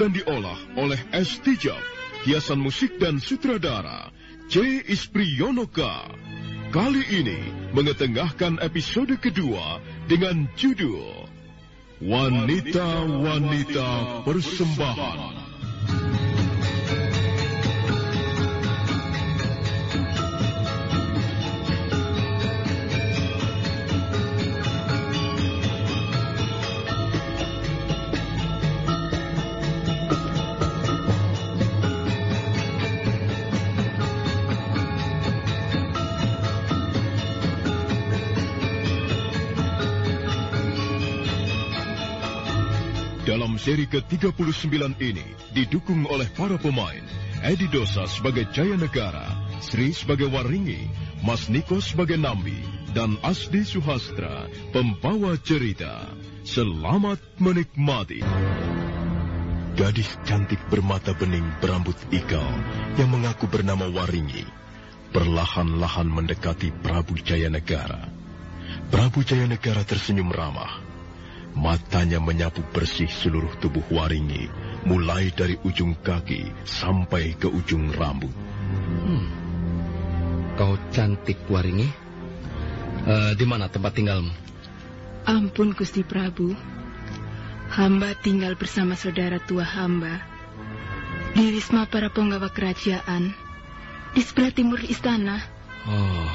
Dan diolah oleh S. Tijab, hiasan musik dan sutradara C. Ispriyonoka. Kali ini mengetengahkan episode kedua dengan judul Wanita-Wanita Persembahan. Seri ke-39 ini didukung oleh para pemain Edi Dosa sebagai Jaya Negara, Sri sebagai Waringi, Mas Niko sebagai Nambi, dan Asdi Suhastra, pembawa cerita. Selamat menikmati. Gadis cantik bermata bening berambut ikal yang mengaku bernama Waringi, perlahan-lahan mendekati Prabu Jaya Negara. Prabu Jaya Negara tersenyum ramah Matanya menyapu bersih seluruh tubuh Waringi, mulai dari ujung kaki sampai ke ujung rambut. Hmm. Kau cantik, Waringi. Uh, di mana tempat tinggalmu? Ampun, Gusti Prabu. Hamba tinggal bersama saudara tua hamba. Di Wisma para penggawa kerajaan. Di sebelah timur istana. Oh,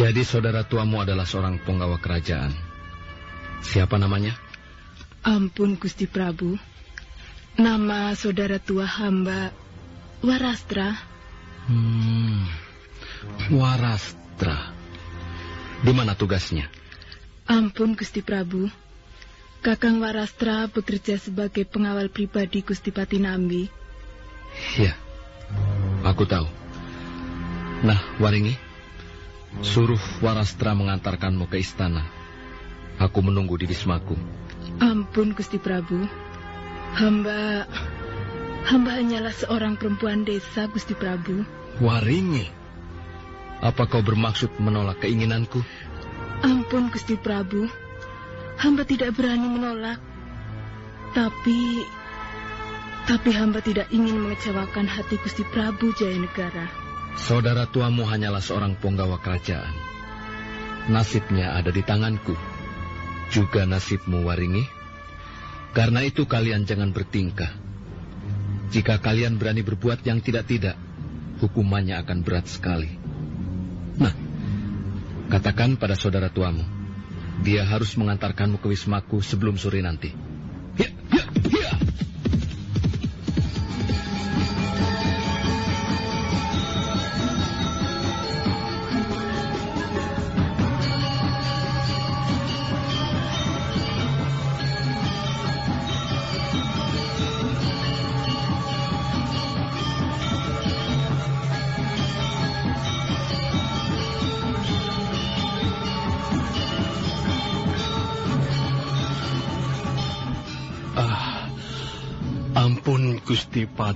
jadi saudara tuamu adalah seorang penggawa kerajaan. Siapa namanya? Ampun Gusti Prabu. Nama saudara tua hamba Warastra. Hmm, Warastra. Di mana tugasnya? Ampun Gusti Prabu. Kakang Warastra bekerja sebagai pengawal pribadi Gusti Patinambi. Ya, aku tahu. Nah, Waringi, suruh Warastra mengantarkanmu ke istana. Aku menunggu di wismaku. Ampun, Gusti Prabu. Hamba... Hamba hanyalah seorang perempuan desa, Gusti Prabu. Waringi? Apa kau bermaksud menolak keinginanku? Ampun, Gusti Prabu. Hamba tidak berani menolak. Tapi... Tapi hamba tidak ingin mengecewakan hati Gusti Prabu Jaya Negara. Saudara tuamu hanyalah seorang penggawa kerajaan. Nasibnya ada di tanganku. Juga nasibmu, Waringi. Karena itu kalian jangan bertingkah. Jika kalian berani berbuat yang tidak-tidak, hukumannya akan berat sekali. Nah, katakan pada saudara tuamu, dia harus mengantarkanmu ke wismaku sebelum sore nanti. Ya, ya.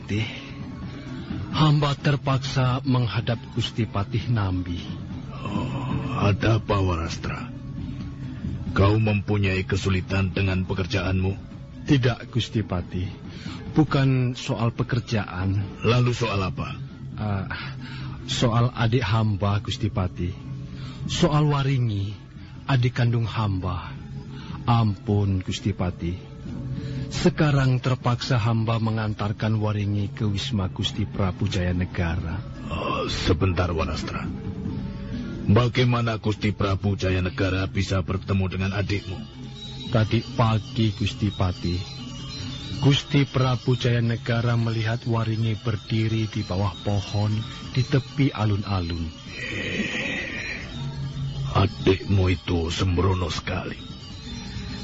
Patih, hamba terpaksa menghadap Gusti Patih Nambi. Oh, ada apa Warastra? Kau mempunyai kesulitan dengan pekerjaanmu? Tidak Gusti Patih, bukan soal pekerjaan. Lalu soal apa? Uh, soal adik hamba Gusti Patih. Soal Waringi, adik kandung hamba. Ampun Gusti Patih. Sekarang terpaksa hamba mengantarkan Waringi ke Wisma Gusti Prabu Jaya Negara. Oh, sebentar, Wanastra. Bagaimana Gusti Prabu Jaya Negara bisa bertemu dengan adikmu? Tadi pagi, Gusti Pati. Gusti Prabu Jaya Negara melihat Waringi berdiri di bawah pohon di tepi alun-alun. Adikmu itu sembrono sekali.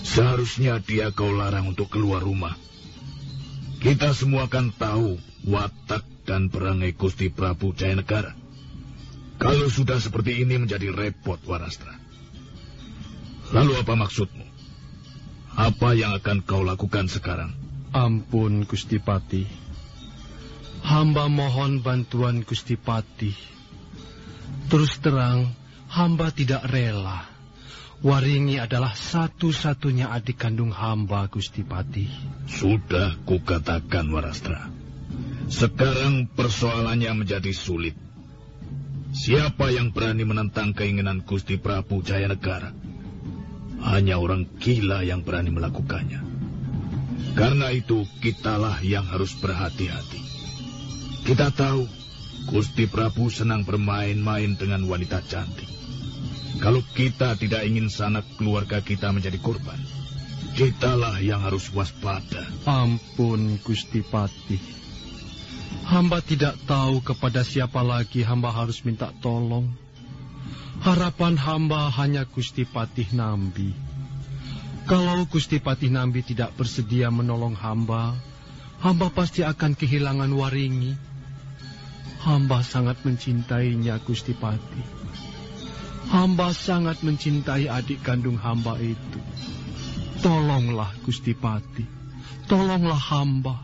Seharusnya dia kau larang untuk keluar rumah. Kita semua kan tahu watak dan perangai Gusti Prabu Jaya Negara. Kalau sudah seperti ini menjadi repot, Warastra. Lalu apa maksudmu? Apa yang akan kau lakukan sekarang? Ampun, Gusti Pati. Hamba mohon bantuan Gusti Pati. Terus terang, hamba tidak rela Waringi adalah satu-satunya adik kandung hamba, Gusti Pati. Sudah kukatakan, Warastra. Sekarang persoalannya menjadi sulit. Siapa yang berani menentang keinginan Gusti Prabu Jaya Negara? Hanya orang gila yang berani melakukannya. Karena itu, kitalah yang harus berhati-hati. Kita tahu, Gusti Prabu senang bermain-main dengan wanita cantik. Kalau kita tidak ingin sanak keluarga kita menjadi korban, kitalah yang harus waspada. Ampun, Gusti Patih. Hamba tidak tahu kepada siapa lagi hamba harus minta tolong. Harapan hamba hanya Gusti Patih Nambi. Kalau Gusti Patih Nambi tidak bersedia menolong hamba, hamba pasti akan kehilangan waringi. Hamba sangat mencintainya, Gusti Patih. Hamba sangat mencintai adik kandung hamba itu. Tolonglah Gusti Pati, tolonglah hamba.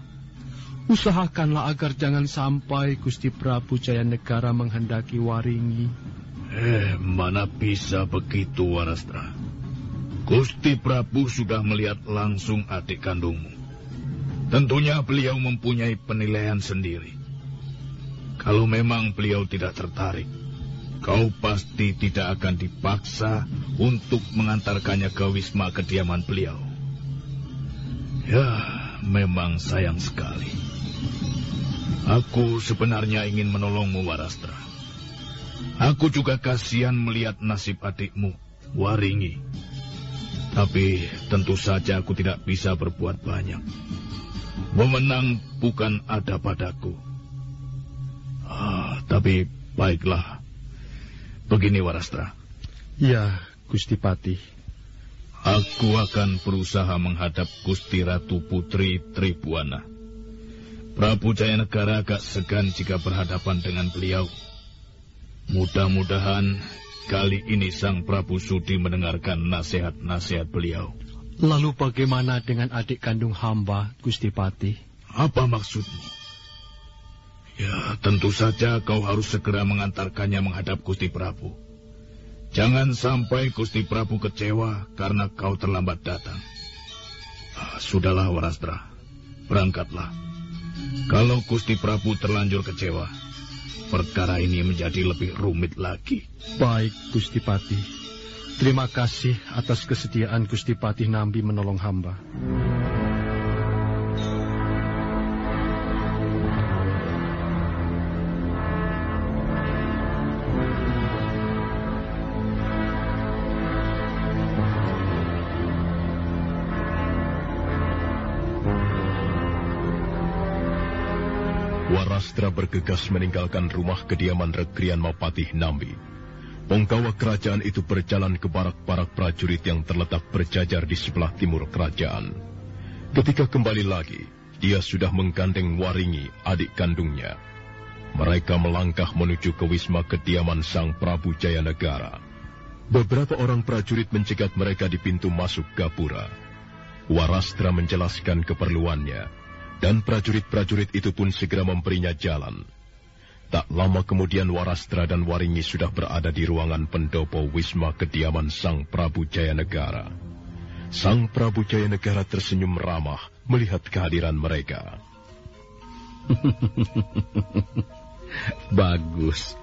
Usahakanlah agar jangan sampai Gusti Prabu Jaya Negara menghendaki waringi. Eh, mana bisa begitu, Warastra. Gusti Prabu sudah melihat langsung adik kandungmu. Tentunya beliau mempunyai penilaian sendiri. Kalau memang beliau tidak tertarik, Kau pasti tidak akan dipaksa untuk mengantarkannya ke wisma kediaman beliau. Ya, memang sayang sekali. Aku sebenarnya ingin menolongmu, Warastra. Aku juga kasihan melihat nasib adikmu, Waringi. Tapi tentu saja aku tidak bisa berbuat banyak. Memenang bukan ada padaku. Ah, tapi baiklah, Begini Warastra. Ya, Gusti Pati. Aku akan berusaha menghadap Gusti Ratu Putri Tribuana. Prabu Jayanegara agak segan jika berhadapan dengan beliau. Mudah-mudahan kali ini Sang Prabu Sudi mendengarkan nasihat-nasihat beliau. Lalu bagaimana dengan adik kandung hamba, Gusti Pati? Apa maksudmu? Ya, tentu saja kau harus segera mengantarkannya menghadap Gusti Prabu. Jangan sampai Gusti Prabu kecewa karena kau terlambat datang. Ah, sudahlah, Warastra. Berangkatlah. Kalau Gusti Prabu terlanjur kecewa, perkara ini menjadi lebih rumit lagi. Baik, Gusti Patih. Terima kasih atas kesediaan Gusti Patih Nambi menolong hamba. Warastra bergegas meninggalkan rumah kediaman Rekrian Mapatih Nambi. Penggawa kerajaan itu berjalan ke barak-barak prajurit yang terletak berjajar di sebelah timur kerajaan. Ketika kembali lagi, dia sudah menggandeng Waringi, adik kandungnya. Mereka melangkah menuju ke wisma kediaman Sang Prabu Jayanegara. Beberapa orang prajurit mencegat mereka di pintu masuk gapura. Warastra menjelaskan keperluannya, dan prajurit-prajurit itu pun segera memberinya jalan. Tak lama kemudian Warastra dan Waringi sudah berada di ruangan pendopo Wisma kediaman Sang Prabu Jayanegara. Sang Prabu Jayanegara tersenyum ramah melihat kehadiran mereka. bagus,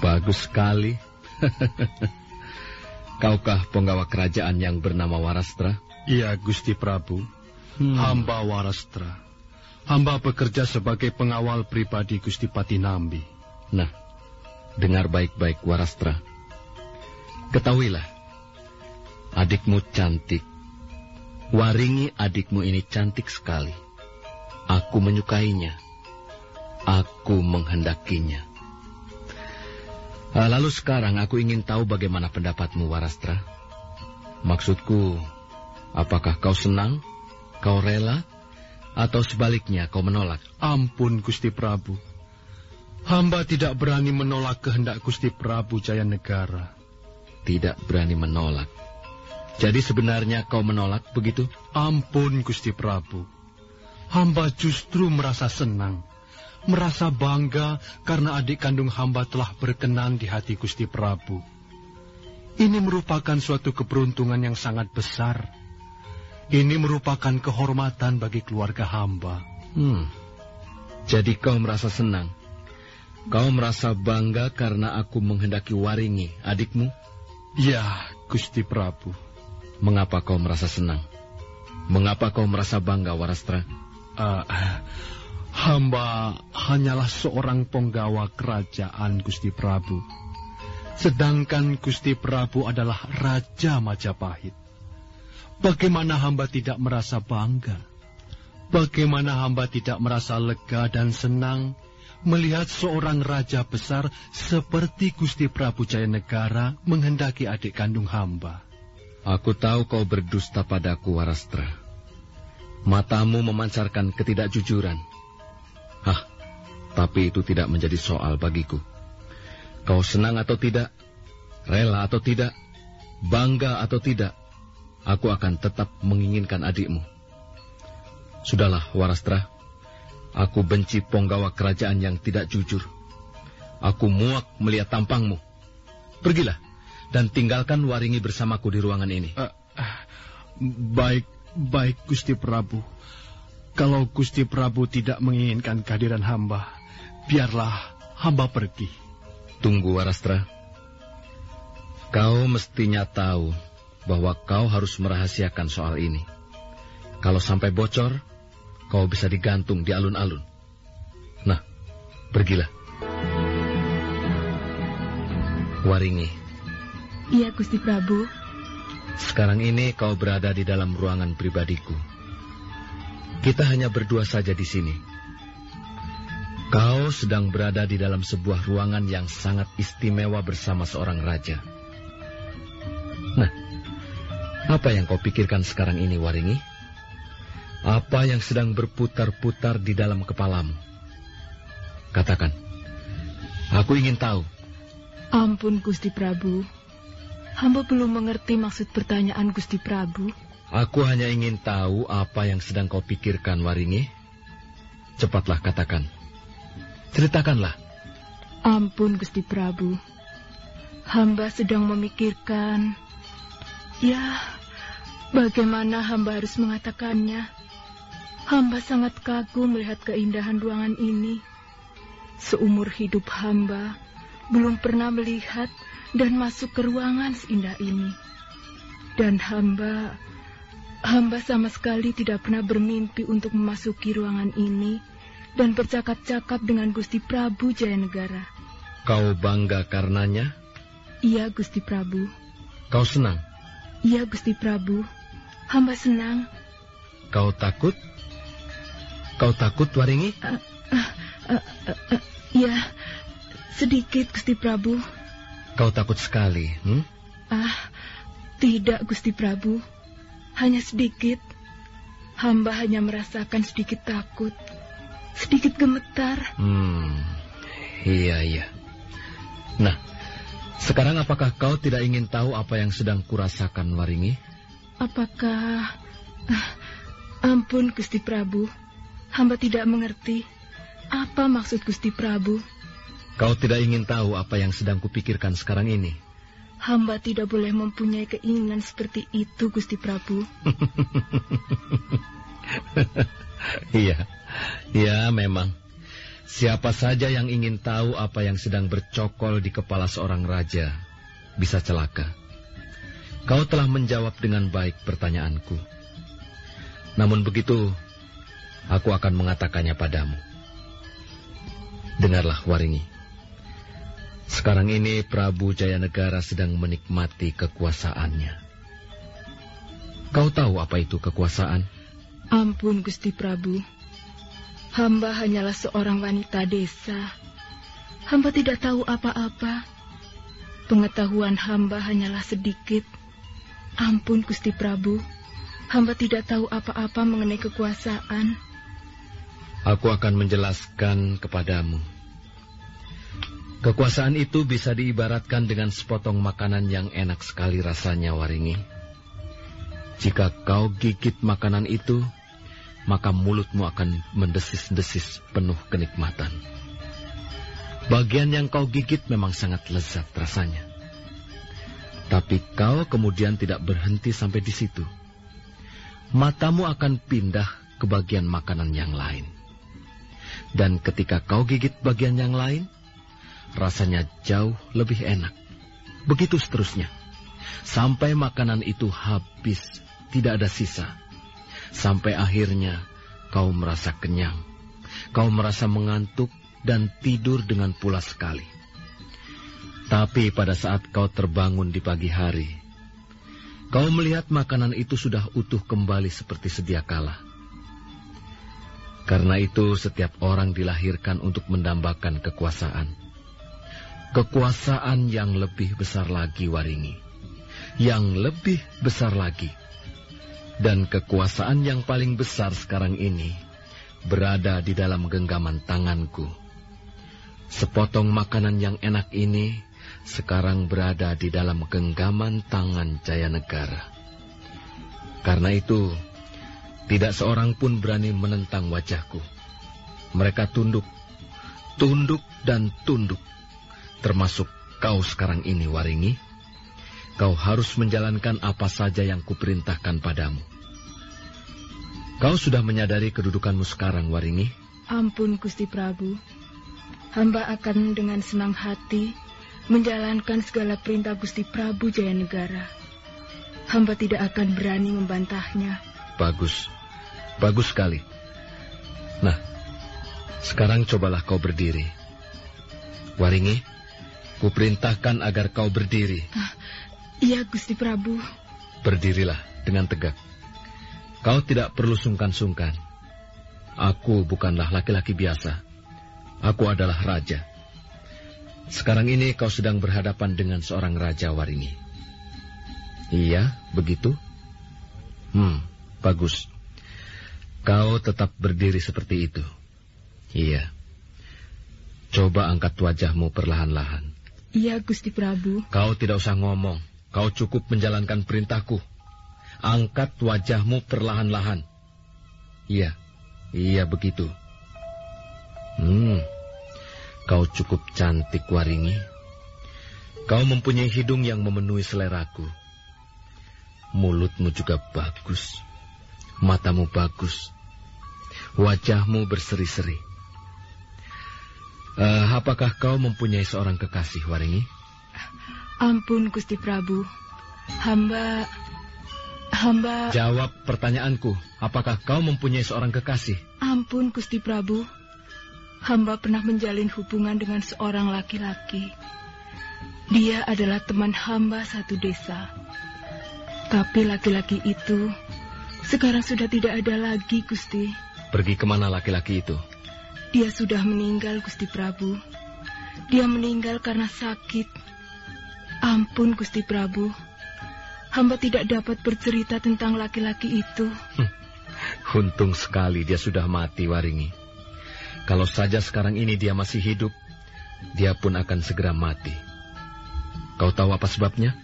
bagus sekali. Kaukah penggawa kerajaan yang bernama Warastra? Iya, Gusti Prabu. Hmm. Hamba Warastra. Hamba bekerja sebagai pengawal pribadi Gusti Patinambi. Nah, dengar baik-baik Warastra. Ketahuilah, adikmu cantik. Waringi adikmu ini cantik sekali. Aku menyukainya. Aku menghendakinya. Ah, lalu sekarang aku ingin tahu bagaimana pendapatmu, Warastra. Maksudku, apakah kau senang? Kau rela? Atau sebaliknya kau menolak? Ampun Gusti Prabu. Hamba tidak berani menolak kehendak Gusti Prabu Jaya Negara. Tidak berani menolak. Jadi sebenarnya kau menolak begitu? Ampun Gusti Prabu. Hamba justru merasa senang. Merasa bangga karena adik kandung hamba telah berkenan di hati Gusti Prabu. Ini merupakan suatu keberuntungan yang sangat besar ini merupakan kehormatan bagi keluarga hamba. Hmm. Jadi kau merasa senang? Kau merasa bangga karena aku menghendaki Waringi, adikmu? Ya, Gusti Prabu. Mengapa kau merasa senang? Mengapa kau merasa bangga, Warastra? Uh, hamba hanyalah seorang penggawa kerajaan Gusti Prabu. Sedangkan Gusti Prabu adalah Raja Majapahit. Bagaimana hamba tidak merasa bangga? Bagaimana hamba tidak merasa lega dan senang melihat seorang raja besar seperti Gusti Prabu Jaya Negara menghendaki adik kandung hamba? Aku tahu kau berdusta padaku, Warastra. Matamu memancarkan ketidakjujuran. Hah, tapi itu tidak menjadi soal bagiku. Kau senang atau tidak, rela atau tidak, bangga atau tidak, aku akan tetap menginginkan adikmu. Sudahlah, Warastra. Aku benci penggawa kerajaan yang tidak jujur. Aku muak melihat tampangmu. Pergilah dan tinggalkan Waringi bersamaku di ruangan ini. Uh, uh, baik, baik Gusti Prabu. Kalau Gusti Prabu tidak menginginkan kehadiran hamba, biarlah hamba pergi. Tunggu, Warastra. Kau mestinya tahu bahwa kau harus merahasiakan soal ini. Kalau sampai bocor, kau bisa digantung di alun-alun. Nah, pergilah. Waringi. Iya, Gusti Prabu. Sekarang ini kau berada di dalam ruangan pribadiku. Kita hanya berdua saja di sini. Kau sedang berada di dalam sebuah ruangan yang sangat istimewa bersama seorang raja. Apa yang kau pikirkan sekarang ini, Waringi? Apa yang sedang berputar-putar di dalam kepalamu? Katakan. Aku ingin tahu. Ampun, Gusti Prabu. Hamba belum mengerti maksud pertanyaan Gusti Prabu. Aku hanya ingin tahu apa yang sedang kau pikirkan, Waringi. Cepatlah katakan. Ceritakanlah. Ampun, Gusti Prabu. Hamba sedang memikirkan. Ya, bagaimana hamba harus mengatakannya? Hamba sangat kagum melihat keindahan ruangan ini. Seumur hidup hamba, belum pernah melihat dan masuk ke ruangan seindah ini. Dan hamba, hamba sama sekali tidak pernah bermimpi untuk memasuki ruangan ini dan bercakap-cakap dengan Gusti Prabu Jayanegara. Kau bangga karenanya? Iya, Gusti Prabu. Kau senang? Iya, Gusti Prabu. Hamba senang. Kau takut? Kau takut, Waringi? Uh, uh, uh, uh, uh, ya, sedikit, Gusti Prabu. Kau takut sekali, hmm? Ah, tidak, Gusti Prabu. Hanya sedikit. Hamba hanya merasakan sedikit takut. Sedikit gemetar. Hmm, iya, iya. Nah, sekarang apakah kau tidak ingin tahu apa yang sedang kurasakan, Waringi? Apakah... Ah, ampun, Gusti Prabu. Hamba tidak mengerti. Apa maksud Gusti Prabu? Kau tidak ingin tahu apa yang sedang kupikirkan sekarang ini? Hamba tidak boleh mempunyai keinginan seperti itu, Gusti Prabu. Iya, iya memang. Siapa saja yang ingin tahu apa yang sedang bercokol di kepala seorang raja, bisa celaka. Kau telah menjawab dengan baik pertanyaanku. Namun begitu, aku akan mengatakannya padamu. Dengarlah, Waringi. Sekarang ini Prabu Jayanegara sedang menikmati kekuasaannya. Kau tahu apa itu kekuasaan? Ampun, Gusti Prabu. Hamba hanyalah seorang wanita desa. Hamba tidak tahu apa-apa. Pengetahuan hamba hanyalah sedikit. Ampun, Gusti Prabu. Hamba tidak tahu apa-apa mengenai kekuasaan. Aku akan menjelaskan kepadamu. Kekuasaan itu bisa diibaratkan dengan sepotong makanan yang enak sekali rasanya, Waringi. Jika kau gigit makanan itu, maka mulutmu akan mendesis-desis penuh kenikmatan. Bagian yang kau gigit memang sangat lezat rasanya. Tapi kau kemudian tidak berhenti sampai di situ. Matamu akan pindah ke bagian makanan yang lain. Dan ketika kau gigit bagian yang lain, rasanya jauh lebih enak. Begitu seterusnya. Sampai makanan itu habis, tidak ada sisa. Sampai akhirnya kau merasa kenyang. Kau merasa mengantuk dan tidur dengan pulas sekali. Tapi pada saat kau terbangun di pagi hari, kau melihat makanan itu sudah utuh kembali seperti sedia kala. Karena itu setiap orang dilahirkan untuk mendambakan kekuasaan kekuasaan yang lebih besar lagi, Waringi. Yang lebih besar lagi. Dan kekuasaan yang paling besar sekarang ini berada di dalam genggaman tanganku. Sepotong makanan yang enak ini sekarang berada di dalam genggaman tangan Jaya Negara. Karena itu, tidak seorang pun berani menentang wajahku. Mereka tunduk, tunduk dan tunduk termasuk kau sekarang ini, Waringi. Kau harus menjalankan apa saja yang kuperintahkan padamu. Kau sudah menyadari kedudukanmu sekarang, Waringi? Ampun, Gusti Prabu. Hamba akan dengan senang hati menjalankan segala perintah Gusti Prabu Jayanegara. Hamba tidak akan berani membantahnya. Bagus. Bagus sekali. Nah, sekarang cobalah kau berdiri. Waringi, Kuperintahkan agar kau berdiri. Ah, iya, Gusti Prabu. Berdirilah dengan tegak. Kau tidak perlu sungkan-sungkan. Aku bukanlah laki-laki biasa. Aku adalah raja. Sekarang ini kau sedang berhadapan dengan seorang raja Waringi. Iya, begitu? Hmm, bagus. Kau tetap berdiri seperti itu. Iya. Coba angkat wajahmu perlahan-lahan. Iya, Gusti Prabu. Kau tidak usah ngomong. Kau cukup menjalankan perintahku. Angkat wajahmu perlahan-lahan. Iya, iya begitu. Hmm, Kau cukup cantik, Waringi. Kau mempunyai hidung yang memenuhi seleraku. Mulutmu juga bagus. Matamu bagus. Wajahmu berseri-seri. Uh, apakah kau mempunyai seorang kekasih, Waringi? Ampun, Gusti Prabu. Hamba... Hamba... Jawab pertanyaanku. Apakah kau mempunyai seorang kekasih? Ampun, Gusti Prabu. Hamba pernah menjalin hubungan dengan seorang laki-laki. Dia adalah teman hamba satu desa. Tapi laki-laki itu sekarang sudah tidak ada lagi, Gusti. Pergi ke mana laki-laki itu? Dia sudah meninggal, Gusti Prabu. Dia meninggal karena sakit. Ampun, Gusti Prabu. Hamba tidak dapat bercerita tentang laki-laki itu. Hmm. Untung sekali dia sudah mati, Waringi. Kalau saja sekarang ini dia masih hidup, dia pun akan segera mati. Kau tahu apa sebabnya?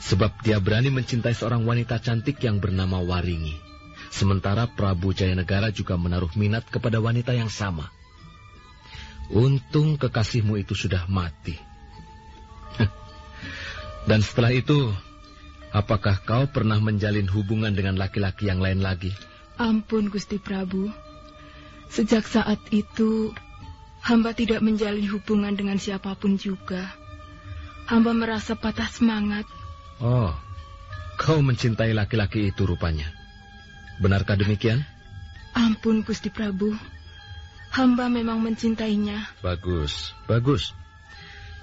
Sebab dia berani mencintai seorang wanita cantik yang bernama Waringi. Sementara Prabu Jayanegara juga menaruh minat kepada wanita yang sama. Untung kekasihmu itu sudah mati. Dan setelah itu, apakah kau pernah menjalin hubungan dengan laki-laki yang lain lagi? Ampun, Gusti Prabu. Sejak saat itu, hamba tidak menjalin hubungan dengan siapa pun juga. Hamba merasa patah semangat. Oh, kau mencintai laki-laki itu rupanya. Benarkah demikian? Ampun, Gusti Prabu. Hamba memang mencintainya. Bagus, bagus.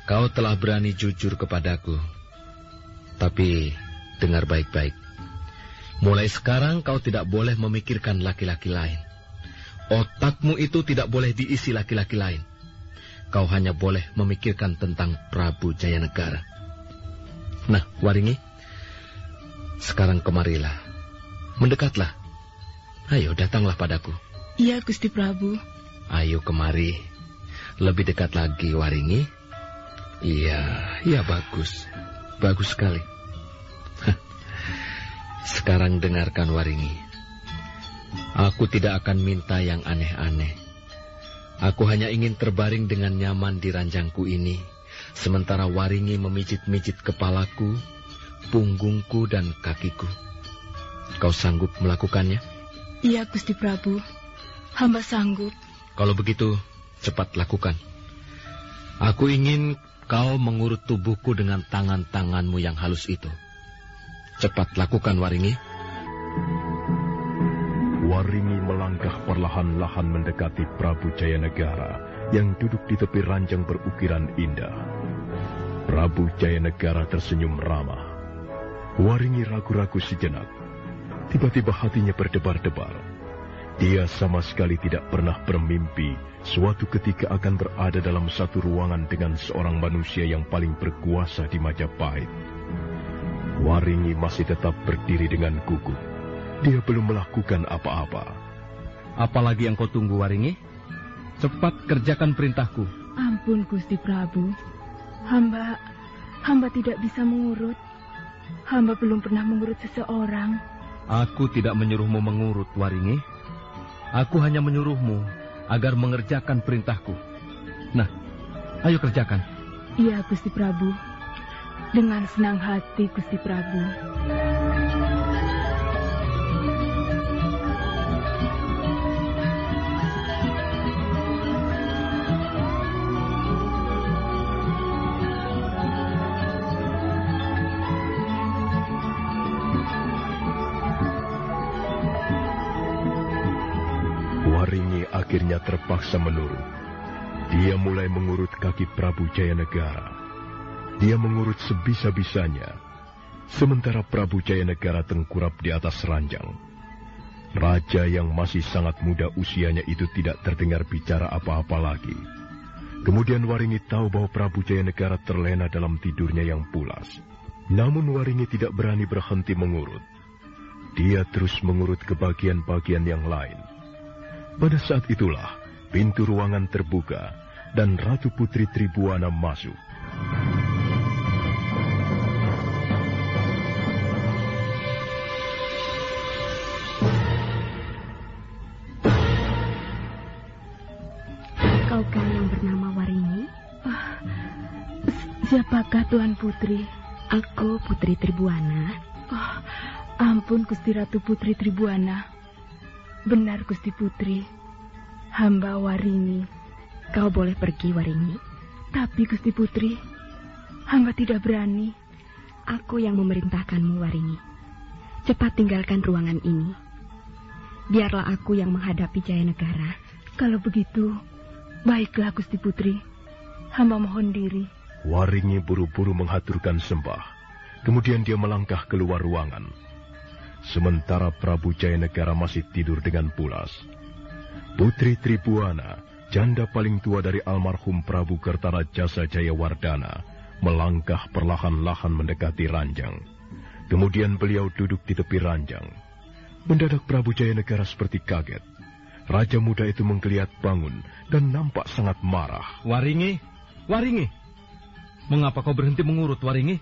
Kau telah berani jujur kepadaku. Tapi, dengar baik-baik. Mulai sekarang kau tidak boleh memikirkan laki-laki lain. Otakmu itu tidak boleh diisi laki-laki lain kau hanya boleh memikirkan tentang Prabu Jayanegara. Nah, Waringi, sekarang kemarilah. Mendekatlah. Ayo, datanglah padaku. Iya, Gusti Prabu. Ayo kemari. Lebih dekat lagi, Waringi. Iya, iya bagus. Bagus sekali. Sekarang dengarkan, Waringi. Aku tidak akan minta yang aneh-aneh. Aku hanya ingin terbaring dengan nyaman di ranjangku ini, sementara Waringi memijit-mijit kepalaku, punggungku, dan kakiku. Kau sanggup melakukannya? Iya, Gusti Prabu. Hamba sanggup. Kalau begitu, cepat lakukan. Aku ingin kau mengurut tubuhku dengan tangan-tanganmu yang halus itu. Cepat lakukan, Waringi. Waringi melangkah perlahan-lahan mendekati Prabu Jayanegara yang duduk di tepi ranjang berukiran indah. Prabu Jayanegara tersenyum ramah. Waringi ragu-ragu sejenak. Tiba-tiba hatinya berdebar-debar. Dia sama sekali tidak pernah bermimpi suatu ketika akan berada dalam satu ruangan dengan seorang manusia yang paling berkuasa di Majapahit. Waringi masih tetap berdiri dengan gugup dia belum melakukan apa-apa. Apalagi yang kau tunggu, Waringi? Cepat kerjakan perintahku. Ampun, Gusti Prabu. Hamba, hamba tidak bisa mengurut. Hamba belum pernah mengurut seseorang. Aku tidak menyuruhmu mengurut, Waringi. Aku hanya menyuruhmu agar mengerjakan perintahku. Nah, ayo kerjakan. Iya, Gusti Prabu. Dengan senang hati, Gusti Prabu. Akhirnya terpaksa menurut. Dia mulai mengurut kaki Prabu Jayanegara. Dia mengurut sebisa-bisanya, sementara Prabu Jayanegara tengkurap di atas ranjang. Raja yang masih sangat muda usianya itu tidak terdengar bicara apa-apa lagi. Kemudian Waringi tahu bahwa Prabu Jayanegara terlena dalam tidurnya yang pulas. Namun Waringi tidak berani berhenti mengurut. Dia terus mengurut ke bagian-bagian yang lain. Pada saat itulah pintu ruangan terbuka dan Ratu Putri Tribuana masuk. Kau kan yang bernama Siapakah Tuan Putri? Aku Putri Tribuana. Oh, ampun Gusti Ratu Putri Tribuana. Benar Gusti Putri. Hamba Waringi. Kau boleh pergi Waringi. Tapi Gusti Putri, hamba tidak berani. Aku yang memerintahkanmu Waringi. Cepat tinggalkan ruangan ini. Biarlah aku yang menghadapi Jaya Negara. Kalau begitu, baiklah Gusti Putri. Hamba mohon diri. Waringi buru-buru menghaturkan sembah. Kemudian dia melangkah keluar ruangan. Sementara Prabu Jayanegara masih tidur dengan pulas. Putri Tribuana, janda paling tua dari almarhum Prabu Kertara Jasa Jayawardana, melangkah perlahan-lahan mendekati ranjang. Kemudian beliau duduk di tepi ranjang. Mendadak Prabu Jayanegara seperti kaget. Raja muda itu menggeliat bangun dan nampak sangat marah. Waringi, Waringi, mengapa kau berhenti mengurut Waringi?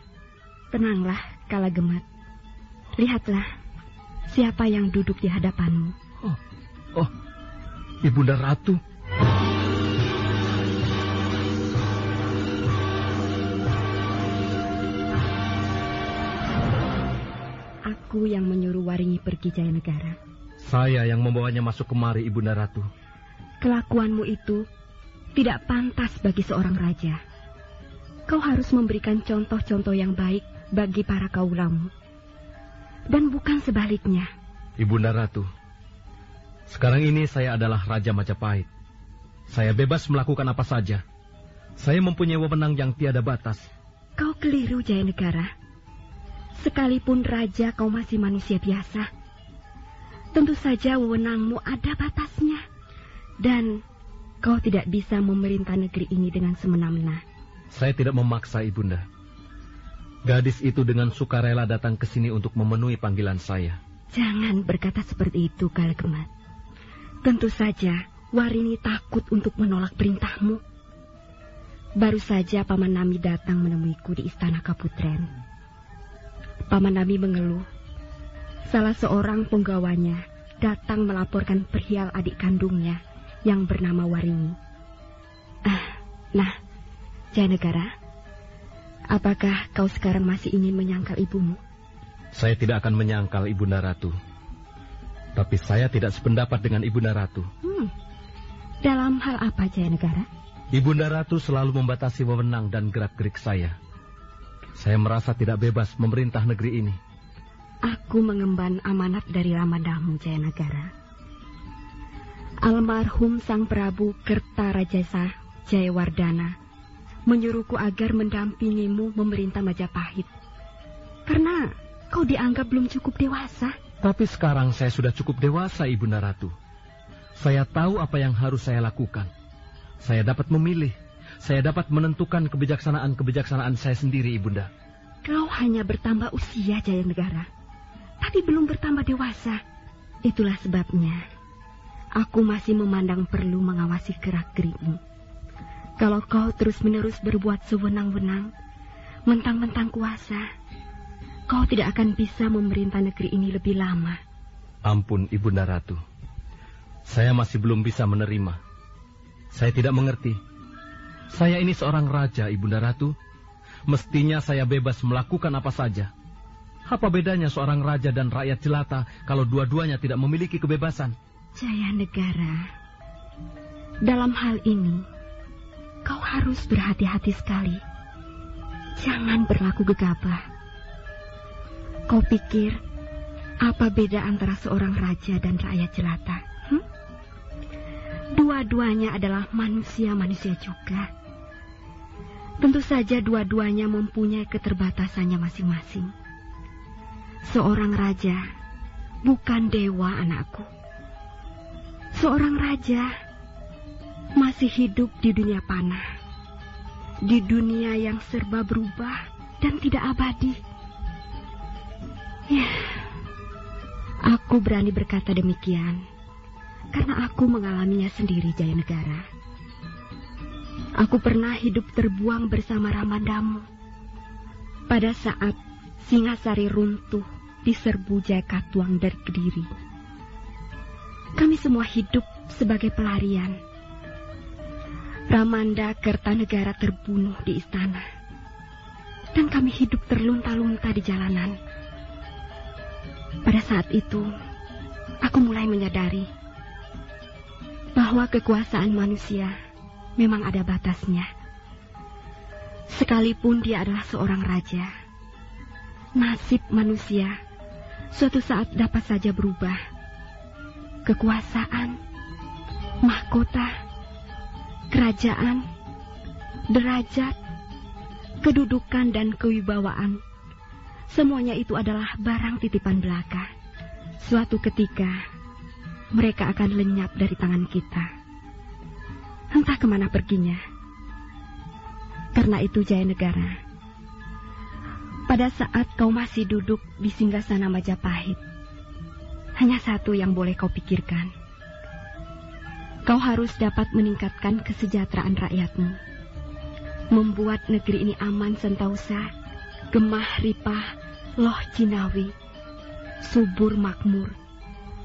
Tenanglah, Kala Gemat. Lihatlah, siapa yang duduk di hadapanmu. Oh, oh, Ibunda Ratu. Aku yang menyuruh Waringi pergi Jaya Negara. Saya yang membawanya masuk kemari, Ibunda Ratu. Kelakuanmu itu tidak pantas bagi seorang raja. Kau harus memberikan contoh-contoh yang baik bagi para kaulamu. Dan bukan sebaliknya. Ibunda Ratu, sekarang ini saya adalah Raja Majapahit. Saya bebas melakukan apa saja. Saya mempunyai wewenang yang tiada batas. Kau keliru, Jaya Negara. Sekalipun raja kau masih manusia biasa. Tentu saja wewenangmu ada batasnya. Dan kau tidak bisa memerintah negeri ini dengan semena-mena. Saya tidak memaksa Ibunda. Gadis itu dengan sukarela datang ke sini untuk memenuhi panggilan saya. Jangan berkata seperti itu, Kalegemat. Tentu saja Warini takut untuk menolak perintahmu. Baru saja Paman Nami datang menemuiku di Istana Kaputren. Paman Nami mengeluh. Salah seorang penggawanya datang melaporkan perihal adik kandungnya yang bernama Warini. Ah, nah, Jaya Negara, apakah kau sekarang masih ingin menyangkal ibumu? Saya tidak akan menyangkal Ibunda Ratu. Tapi saya tidak sependapat dengan Ibunda Ratu. Hmm. Dalam hal apa, Jaya Negara? Ibunda Ratu selalu membatasi wewenang dan gerak-gerik saya. Saya merasa tidak bebas memerintah negeri ini. Aku mengemban amanat dari Ramadhamu, Jaya Negara. Almarhum Sang Prabu Kertarajasa Jayawardana menyuruhku agar mendampingimu memerintah Majapahit. Karena kau dianggap belum cukup dewasa. Tapi sekarang saya sudah cukup dewasa, Ibunda Ratu. Saya tahu apa yang harus saya lakukan. Saya dapat memilih. Saya dapat menentukan kebijaksanaan-kebijaksanaan saya sendiri, Ibunda. Kau hanya bertambah usia, Jaya Negara. Tapi belum bertambah dewasa. Itulah sebabnya aku masih memandang perlu mengawasi gerak-gerikmu. Kalau kau terus-menerus berbuat sewenang-wenang, mentang-mentang kuasa, kau tidak akan bisa memerintah negeri ini lebih lama. Ampun, Ibunda Ratu. Saya masih belum bisa menerima. Saya tidak mengerti. Saya ini seorang raja, Ibunda Ratu. Mestinya saya bebas melakukan apa saja. Apa bedanya seorang raja dan rakyat jelata kalau dua-duanya tidak memiliki kebebasan? Jaya negara, dalam hal ini, kau harus berhati-hati sekali. Jangan berlaku gegabah. Kau pikir apa beda antara seorang raja dan rakyat jelata? Hmm? Dua-duanya adalah manusia-manusia juga. Tentu saja dua-duanya mempunyai keterbatasannya masing-masing. Seorang raja bukan dewa anakku. Seorang raja masih hidup di dunia panah. Di dunia yang serba berubah dan tidak abadi. Ya, aku berani berkata demikian karena aku mengalaminya sendiri, Jaya Negara. Aku pernah hidup terbuang bersama Ramandamu. Pada saat Singasari runtuh di serbu Jaya Katuang dari Kediri. Kami semua hidup sebagai pelarian. Ramanda Kertanegara terbunuh di istana. dan kami hidup terlunta-lunta di jalanan. Pada saat itu, aku mulai menyadari bahwa kekuasaan manusia memang ada batasnya. Sekalipun dia adalah seorang raja, nasib manusia suatu saat dapat saja berubah. Kekuasaan, mahkota, kerajaan, derajat, kedudukan, dan kewibawaan. Semuanya itu adalah barang titipan belaka. Suatu ketika, mereka akan lenyap dari tangan kita. Entah ke mana perginya. Karena itu Jaya Negara, pada saat kau masih duduk di singgasana Majapahit, hanya satu yang boleh kau pikirkan. Kau harus dapat meningkatkan kesejahteraan rakyatmu. Membuat negeri ini aman sentausa, gemah ripah, loh cinawi, subur makmur,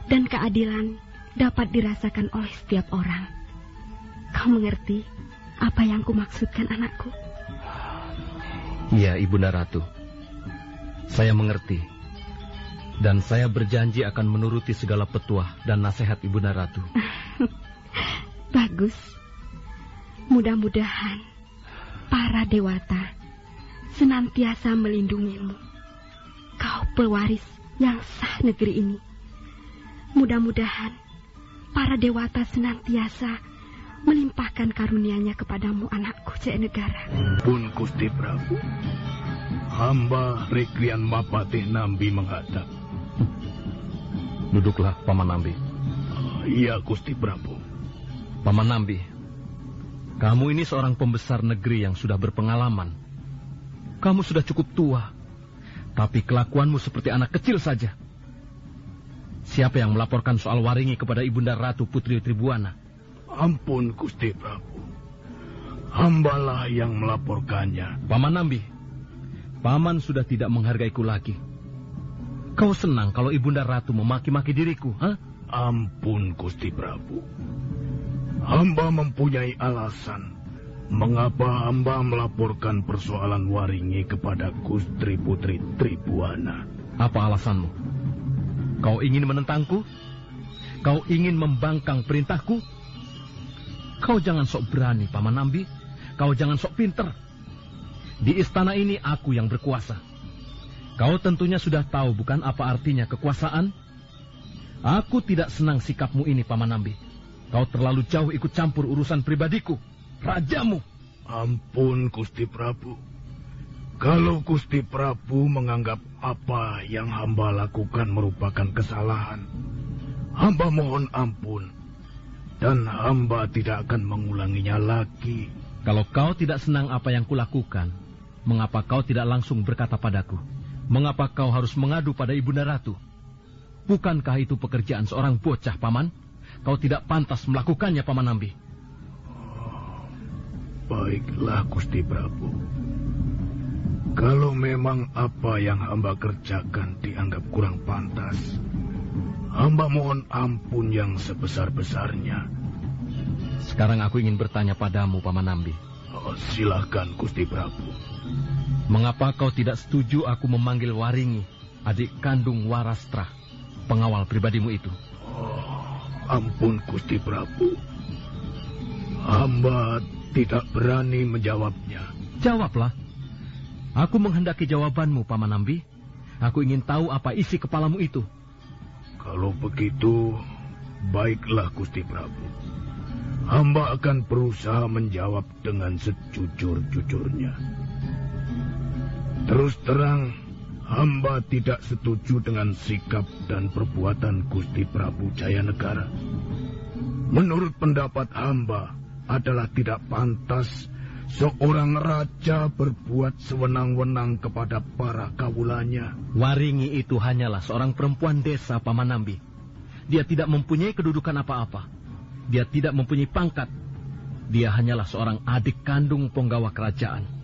dan keadilan dapat dirasakan oleh setiap orang. Kau mengerti apa yang kumaksudkan anakku? Iya, Ibunda Ratu. Saya mengerti. Dan saya berjanji akan menuruti segala petuah dan nasihat Ibunda Ratu. Bagus. Mudah-mudahan para dewata senantiasa melindungimu. Kau pewaris yang sah negeri ini. Mudah-mudahan para dewata senantiasa melimpahkan karunia-Nya kepadamu anakku Jaya Negara. Pun Gusti Prabu, hamba Rekrian Mapatih Nambi menghadap. Duduklah, Paman Nambi. Ah, Iya, Gusti Prabu. Paman Nambi, kamu ini seorang pembesar negeri yang sudah berpengalaman. Kamu sudah cukup tua, tapi kelakuanmu seperti anak kecil saja. Siapa yang melaporkan soal Waringi kepada Ibunda Ratu Putri Tribuana? Ampun, Gusti Prabu. Hambalah yang melaporkannya. Paman Nambi, Paman sudah tidak menghargaiku lagi. Kau senang kalau Ibunda Ratu memaki-maki diriku, ha? Ampun, Gusti Prabu. Hamba mempunyai alasan mengapa hamba melaporkan persoalan Waringi kepada Gustri Putri Tribuana. Apa alasanmu? Kau ingin menentangku? Kau ingin membangkang perintahku? Kau jangan sok berani, Paman Nambi. Kau jangan sok pinter. Di istana ini aku yang berkuasa. Kau tentunya sudah tahu bukan apa artinya kekuasaan? Aku tidak senang sikapmu ini, Paman Nambi. Kau terlalu jauh ikut campur urusan pribadiku, rajamu. Ampun, Gusti Prabu. Kalau Gusti Prabu menganggap apa yang hamba lakukan merupakan kesalahan, hamba mohon ampun. Dan hamba tidak akan mengulanginya lagi. Kalau kau tidak senang apa yang kulakukan, mengapa kau tidak langsung berkata padaku? Mengapa kau harus mengadu pada Ibunda Ratu? Bukankah itu pekerjaan seorang bocah, Paman? Kau tidak pantas melakukannya, Paman Nambi. Baiklah, Gusti Prabu. Kalau memang apa yang hamba kerjakan dianggap kurang pantas, hamba mohon ampun yang sebesar-besarnya. Sekarang aku ingin bertanya padamu, Paman Nambi. Oh, silakan, Gusti Prabu. Mengapa kau tidak setuju aku memanggil Waringi, adik kandung Warastra, pengawal pribadimu itu? Oh, ampun, Gusti Prabu. Hamba tidak berani menjawabnya. Jawablah. Aku menghendaki jawabanmu, Paman Nambi. Aku ingin tahu apa isi kepalamu itu. Kalau begitu, baiklah Gusti Prabu. Hamba akan berusaha menjawab dengan sejujur-jujurnya. Terus terang, hamba tidak setuju dengan sikap dan perbuatan Gusti Prabu Jaya Negara. Menurut pendapat hamba, adalah tidak pantas seorang raja berbuat sewenang-wenang kepada para kawulanya. Waringi itu hanyalah seorang perempuan desa, Paman Nambi. Dia tidak mempunyai kedudukan apa-apa. Dia tidak mempunyai pangkat. Dia hanyalah seorang adik kandung penggawa kerajaan.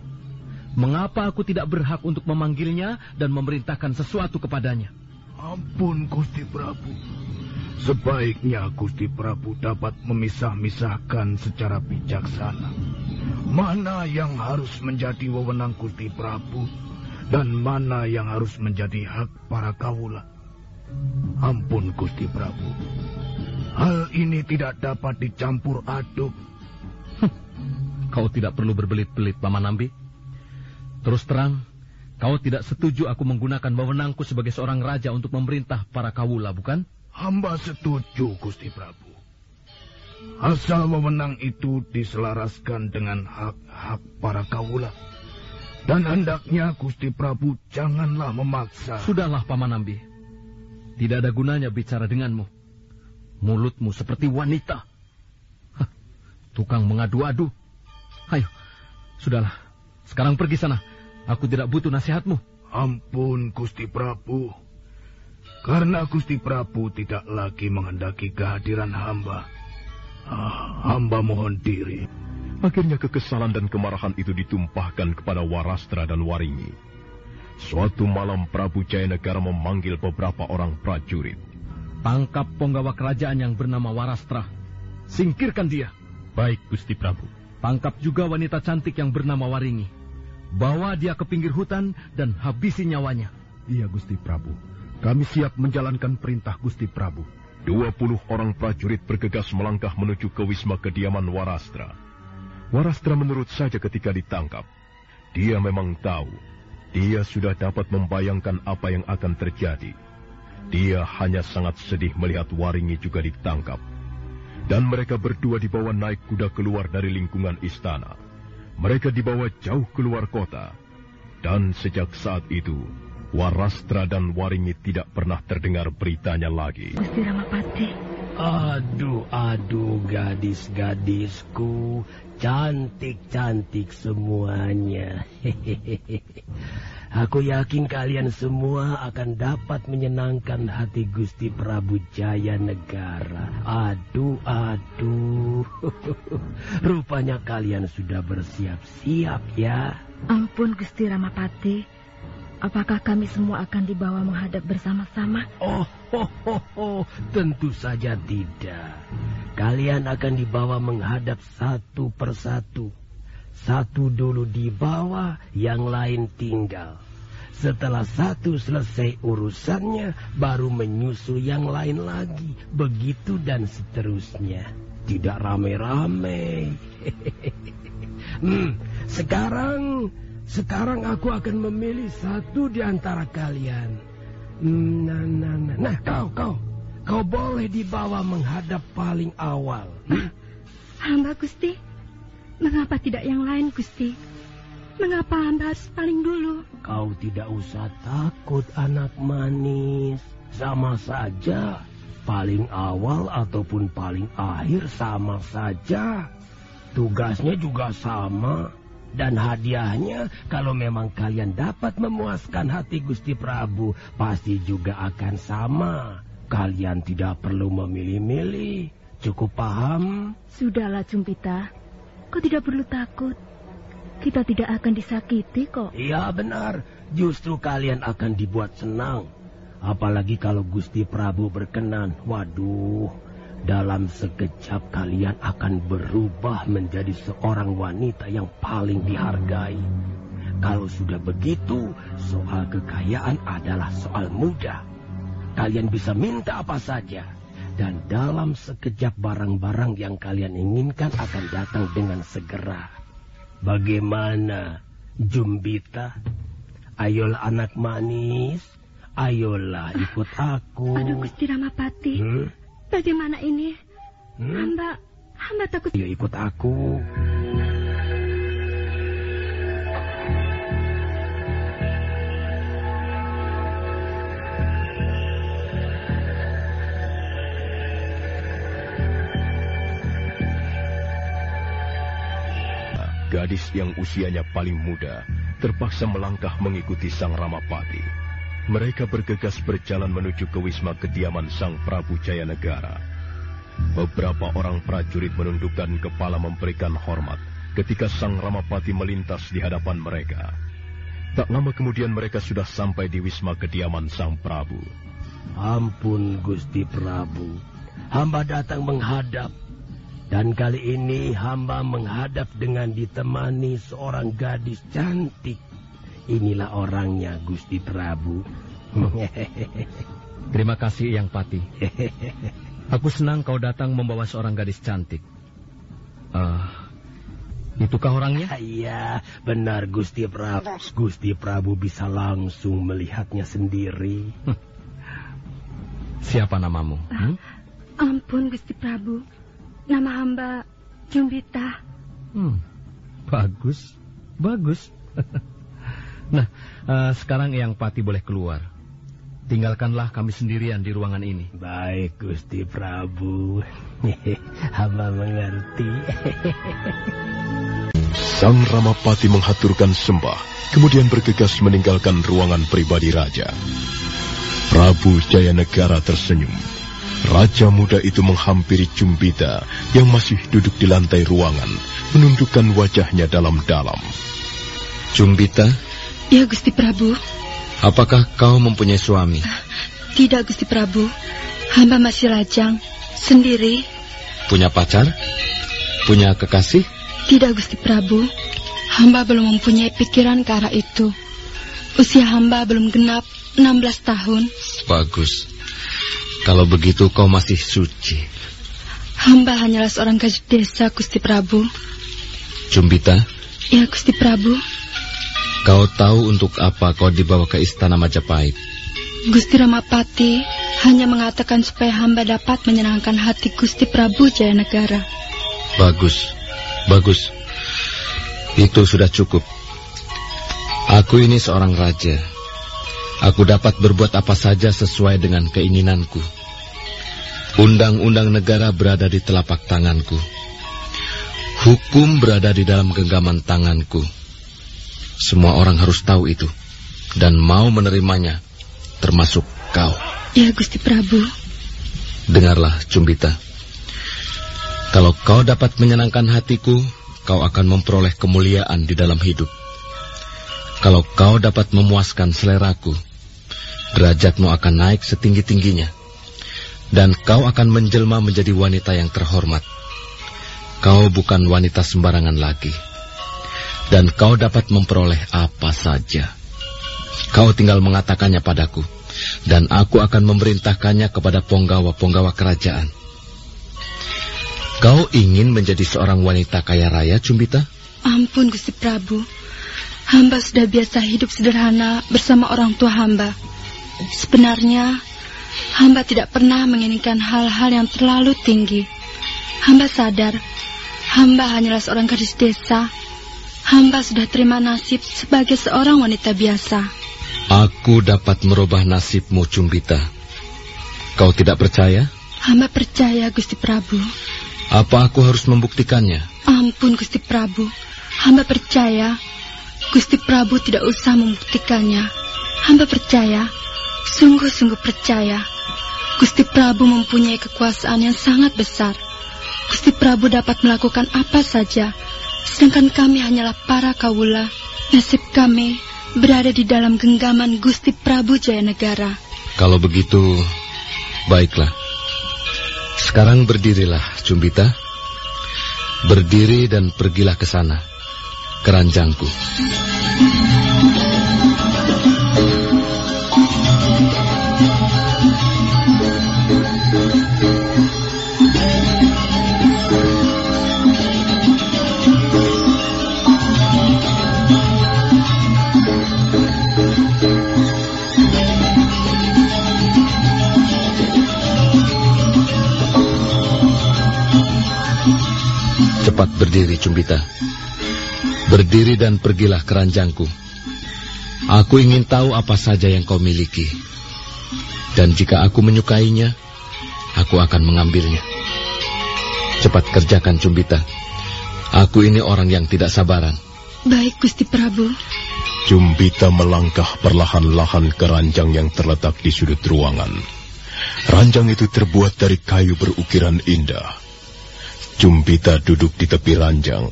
Mengapa aku tidak berhak untuk memanggilnya dan memerintahkan sesuatu kepadanya? Ampun, Gusti Prabu. Sebaiknya Gusti Prabu dapat memisah-misahkan secara bijaksana. mana yang harus menjadi wewenang Gusti Prabu dan mana yang harus menjadi hak para kawula. Ampun Gusti Prabu, hal ini tidak dapat dicampur aduk. Kau tidak perlu berbelit-belit, Paman Nambi. Terus terang, kau tidak setuju aku menggunakan wewenangku sebagai seorang raja untuk memerintah para kawula, bukan? Hamba setuju, Gusti Prabu. Asal wewenang itu diselaraskan dengan hak-hak para kawula. Dan hendaknya Gusti Prabu janganlah memaksa. Sudahlah, Paman Ambi. Tidak ada gunanya bicara denganmu. Mulutmu seperti wanita. Hah, tukang mengadu-adu. Ayo, sudahlah. Sekarang pergi sana. Aku tidak butuh nasihatmu. Ampun, Gusti Prabu. Karena Gusti Prabu tidak lagi menghendaki kehadiran hamba. Ah, hamba mohon diri. Akhirnya kekesalan dan kemarahan itu ditumpahkan kepada Warastra dan Waringi. Suatu malam Prabu Jayanegara memanggil beberapa orang prajurit. Tangkap penggawa kerajaan yang bernama Warastra. Singkirkan dia. Baik, Gusti Prabu. Tangkap juga wanita cantik yang bernama Waringi. Bawa dia ke pinggir hutan dan habisi nyawanya. Iya, Gusti Prabu. Kami siap menjalankan perintah Gusti Prabu. Dua puluh orang prajurit bergegas melangkah menuju ke wisma kediaman Warastra. Warastra menurut saja ketika ditangkap. Dia memang tahu, dia sudah dapat membayangkan apa yang akan terjadi. Dia hanya sangat sedih melihat Waringi juga ditangkap. Dan mereka berdua dibawa naik kuda keluar dari lingkungan istana. Mereka dibawa jauh keluar kota. Dan sejak saat itu, Warastra dan Waringi tidak pernah terdengar beritanya lagi. Gusti Ramapati. Aduh, aduh, gadis-gadisku. Cantik-cantik semuanya. Aku yakin kalian semua akan dapat menyenangkan hati Gusti Prabu Jaya Negara. Aduh, aduh. Rupanya kalian sudah bersiap-siap ya. Ampun Gusti Ramapati. Apakah kami semua akan dibawa menghadap bersama-sama? Oh, ho, ho, ho. tentu saja tidak. Kalian akan dibawa menghadap satu persatu. Satu dulu dibawa, yang lain tinggal. Setelah satu selesai urusannya, baru menyusul yang lain lagi. Begitu dan seterusnya. Tidak rame-rame. hmm, sekarang sekarang aku akan memilih satu di antara kalian. Nah, nah, nah, nah, kau, kau, kau boleh dibawa menghadap paling awal. Hmm? Hamba Gusti, mengapa tidak yang lain Gusti? Mengapa hamba harus paling dulu? Kau tidak usah takut anak manis. Sama saja. Paling awal ataupun paling akhir sama saja. Tugasnya juga sama. Dan hadiahnya, kalau memang kalian dapat memuaskan hati Gusti Prabu, pasti juga akan sama. Kalian tidak perlu memilih-milih. Cukup paham? Sudahlah, Cumpita. Kau tidak perlu takut. Kita tidak akan disakiti kok. Iya benar. Justru kalian akan dibuat senang. Apalagi kalau Gusti Prabu berkenan. Waduh, dalam sekejap kalian akan berubah menjadi seorang wanita yang paling dihargai. Kalau sudah begitu, soal kekayaan adalah soal mudah. Kalian bisa minta apa saja. Dan dalam sekejap barang-barang yang kalian inginkan akan datang dengan segera. Bagaimana, Jumbita? Ayolah anak manis, ayolah ikut aku. Aduh, Gusti Ramapati. Hmm? Bagaimana ini? Hmm? Hamba, hamba takut. Ya ikut aku. Gadis yang usianya paling muda terpaksa melangkah mengikuti sang Ramapati. Mereka bergegas berjalan menuju ke wisma kediaman Sang Prabu Jayanegara. Beberapa orang prajurit menundukkan kepala memberikan hormat ketika Sang Ramapati melintas di hadapan mereka. Tak lama kemudian mereka sudah sampai di wisma kediaman Sang Prabu. Ampun Gusti Prabu, hamba datang menghadap. Dan kali ini hamba menghadap dengan ditemani seorang gadis cantik. Inilah orangnya, Gusti Prabu. Terima kasih, Yang Pati. Aku senang kau datang membawa seorang gadis cantik. Uh, itukah orangnya? Iya, benar Gusti Prabu. Gusti Prabu bisa langsung melihatnya sendiri. Siapa namamu? Hmm? Ampun, Gusti Prabu. Nama hamba Jumbita. Hmm, bagus, bagus. nah, uh, sekarang yang Pati boleh keluar. Tinggalkanlah kami sendirian di ruangan ini. Baik, Gusti Prabu. hamba mengerti. Sang Ramapati menghaturkan sembah, kemudian bergegas meninggalkan ruangan pribadi raja. Prabu Jayanegara tersenyum Raja muda itu menghampiri Cumbita yang masih duduk di lantai ruangan, menundukkan wajahnya dalam-dalam. Cumbita? Ya, Gusti Prabu. Apakah kau mempunyai suami? Tidak, Gusti Prabu. Hamba masih lajang, sendiri. Punya pacar? Punya kekasih? Tidak, Gusti Prabu. Hamba belum mempunyai pikiran ke arah itu. Usia hamba belum genap 16 tahun. Bagus. Kalau begitu kau masih suci. Hamba hanyalah seorang gadis desa, Gusti Prabu. Cumbita? Ya, Gusti Prabu. Kau tahu untuk apa kau dibawa ke istana Majapahit? Gusti Ramapati hanya mengatakan supaya hamba dapat menyenangkan hati Gusti Prabu Jayanegara. Bagus, bagus. Itu sudah cukup. Aku ini seorang raja. Aku dapat berbuat apa saja sesuai dengan keinginanku. Undang-undang negara berada di telapak tanganku. Hukum berada di dalam genggaman tanganku. Semua orang harus tahu itu dan mau menerimanya, termasuk kau. Ya, Gusti Prabu. Dengarlah, Cumbita. Kalau kau dapat menyenangkan hatiku, kau akan memperoleh kemuliaan di dalam hidup. Kalau kau dapat memuaskan seleraku, derajatmu akan naik setinggi-tingginya dan kau akan menjelma menjadi wanita yang terhormat. Kau bukan wanita sembarangan lagi, dan kau dapat memperoleh apa saja. Kau tinggal mengatakannya padaku, dan aku akan memerintahkannya kepada penggawa-penggawa kerajaan. Kau ingin menjadi seorang wanita kaya raya, Cumbita? Ampun, Gusti Prabu. Hamba sudah biasa hidup sederhana bersama orang tua hamba. Sebenarnya, Hamba tidak pernah menginginkan hal-hal yang terlalu tinggi. Hamba sadar, hamba hanyalah seorang gadis desa. Hamba sudah terima nasib sebagai seorang wanita biasa. Aku dapat merubah nasibmu, Cumbita. Kau tidak percaya? Hamba percaya, Gusti Prabu. Apa aku harus membuktikannya? Ampun, Gusti Prabu. Hamba percaya. Gusti Prabu tidak usah membuktikannya. Hamba percaya. Sungguh-sungguh percaya. Gusti Prabu mempunyai kekuasaan yang sangat besar. Gusti Prabu dapat melakukan apa saja, sedangkan kami hanyalah para kawula. Nasib kami berada di dalam genggaman Gusti Prabu Jayanegara. Kalau begitu, baiklah. Sekarang berdirilah, Cumbita. Berdiri dan pergilah ke sana, keranjangku. Cepat berdiri, Cumbita. Berdiri dan pergilah keranjangku. Aku ingin tahu apa saja yang kau miliki. Dan jika aku menyukainya, aku akan mengambilnya. Cepat kerjakan, Cumbita. Aku ini orang yang tidak sabaran. Baik, Gusti Prabu. Cumbita melangkah perlahan-lahan ke ranjang yang terletak di sudut ruangan. Ranjang itu terbuat dari kayu berukiran indah. Cumbita duduk di tepi ranjang,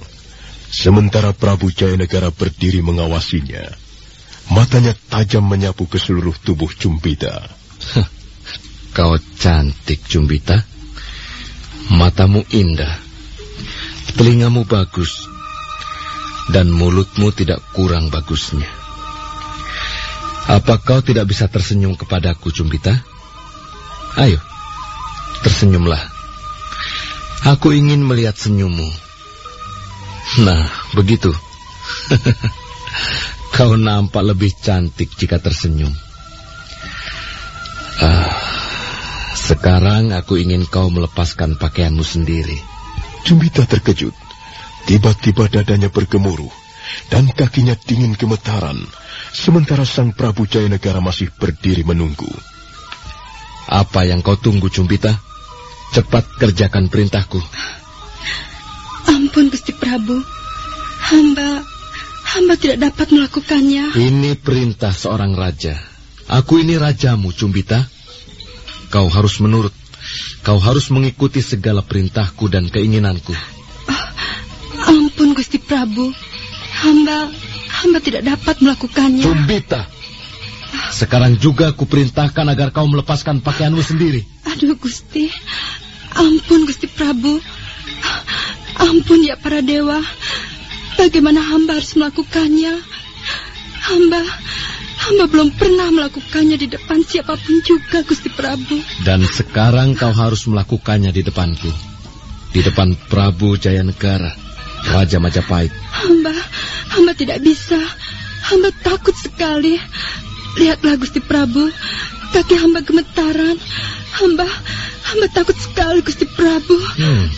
sementara Prabu Jayanegara berdiri mengawasinya. Matanya tajam menyapu ke seluruh tubuh Cumbita. Kau cantik, Cumbita. Matamu indah, Telingamu bagus, dan mulutmu tidak kurang bagusnya. Apa kau tidak bisa tersenyum kepadaku, Cumbita? Ayo, tersenyumlah. Aku ingin melihat senyummu. Nah, begitu. kau nampak lebih cantik jika tersenyum. Ah, sekarang aku ingin kau melepaskan pakaianmu sendiri. Cumbita terkejut. Tiba-tiba dadanya bergemuruh dan kakinya dingin gemetaran, sementara Sang Prabu Jaya Negara masih berdiri menunggu. Apa yang kau tunggu, Cumbita? Cepat kerjakan perintahku. Ampun, Gusti Prabu. Hamba, hamba tidak dapat melakukannya. Ini perintah seorang raja. Aku ini rajamu, Cumbita. Kau harus menurut. Kau harus mengikuti segala perintahku dan keinginanku. Oh, ampun, Gusti Prabu. Hamba, hamba tidak dapat melakukannya. Cumbita, sekarang juga aku perintahkan agar kau melepaskan pakaianmu sendiri. Aduh, Gusti. Ampun, Gusti Prabu. Ampun ya para dewa. Bagaimana hamba harus melakukannya? Hamba, hamba belum pernah melakukannya di depan siapa pun juga, Gusti Prabu. Dan sekarang kau harus melakukannya di depanku. Di depan Prabu Jayanegara, Raja Majapahit. Hamba, hamba tidak bisa. Hamba takut sekali. Lihatlah Gusti Prabu, kaki hamba gemetaran. Hamba, hamba takut sekali Gusti Prabu. Hmm.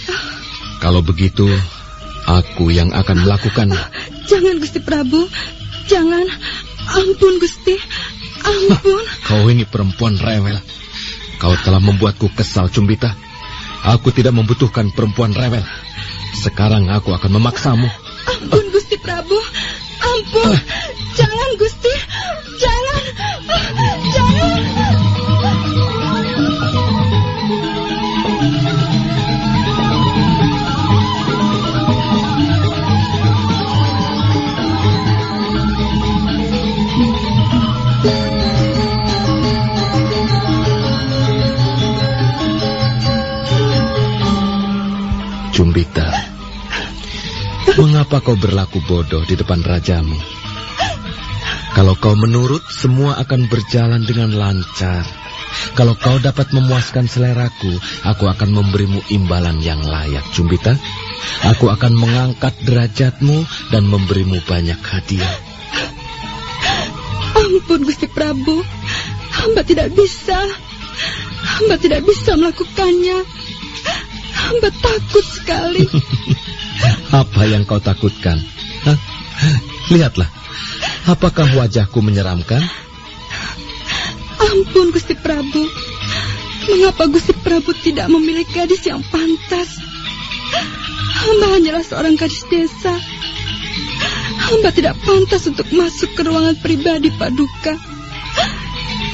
Kalau begitu, aku yang akan melakukannya. Jangan Gusti Prabu, jangan. Ampun Gusti, ampun. Kau ini perempuan rewel. Kau telah membuatku kesal, Cumbita. Aku tidak membutuhkan perempuan rewel. Sekarang aku akan memaksamu. Ampun Gusti Prabu, ampun. Jangan Gusti, jangan, jangan. Cumbita, mengapa kau berlaku bodoh di depan rajamu? Kalau kau menurut, semua akan berjalan dengan lancar. Kalau kau dapat memuaskan seleraku, aku akan memberimu imbalan yang layak, Cumbita. Aku akan mengangkat derajatmu dan memberimu banyak hadiah. Ampun Gusti Prabu, hamba tidak bisa. Hamba tidak bisa melakukannya. Hamba takut sekali. Apa yang kau takutkan? Hah? Lihatlah, apakah wajahku menyeramkan? Ampun Gusti Prabu. Mengapa Gusti Prabu tidak memilih gadis yang pantas? Hamba hanyalah seorang gadis desa. Hamba tidak pantas untuk masuk ke ruangan pribadi Pak Duka.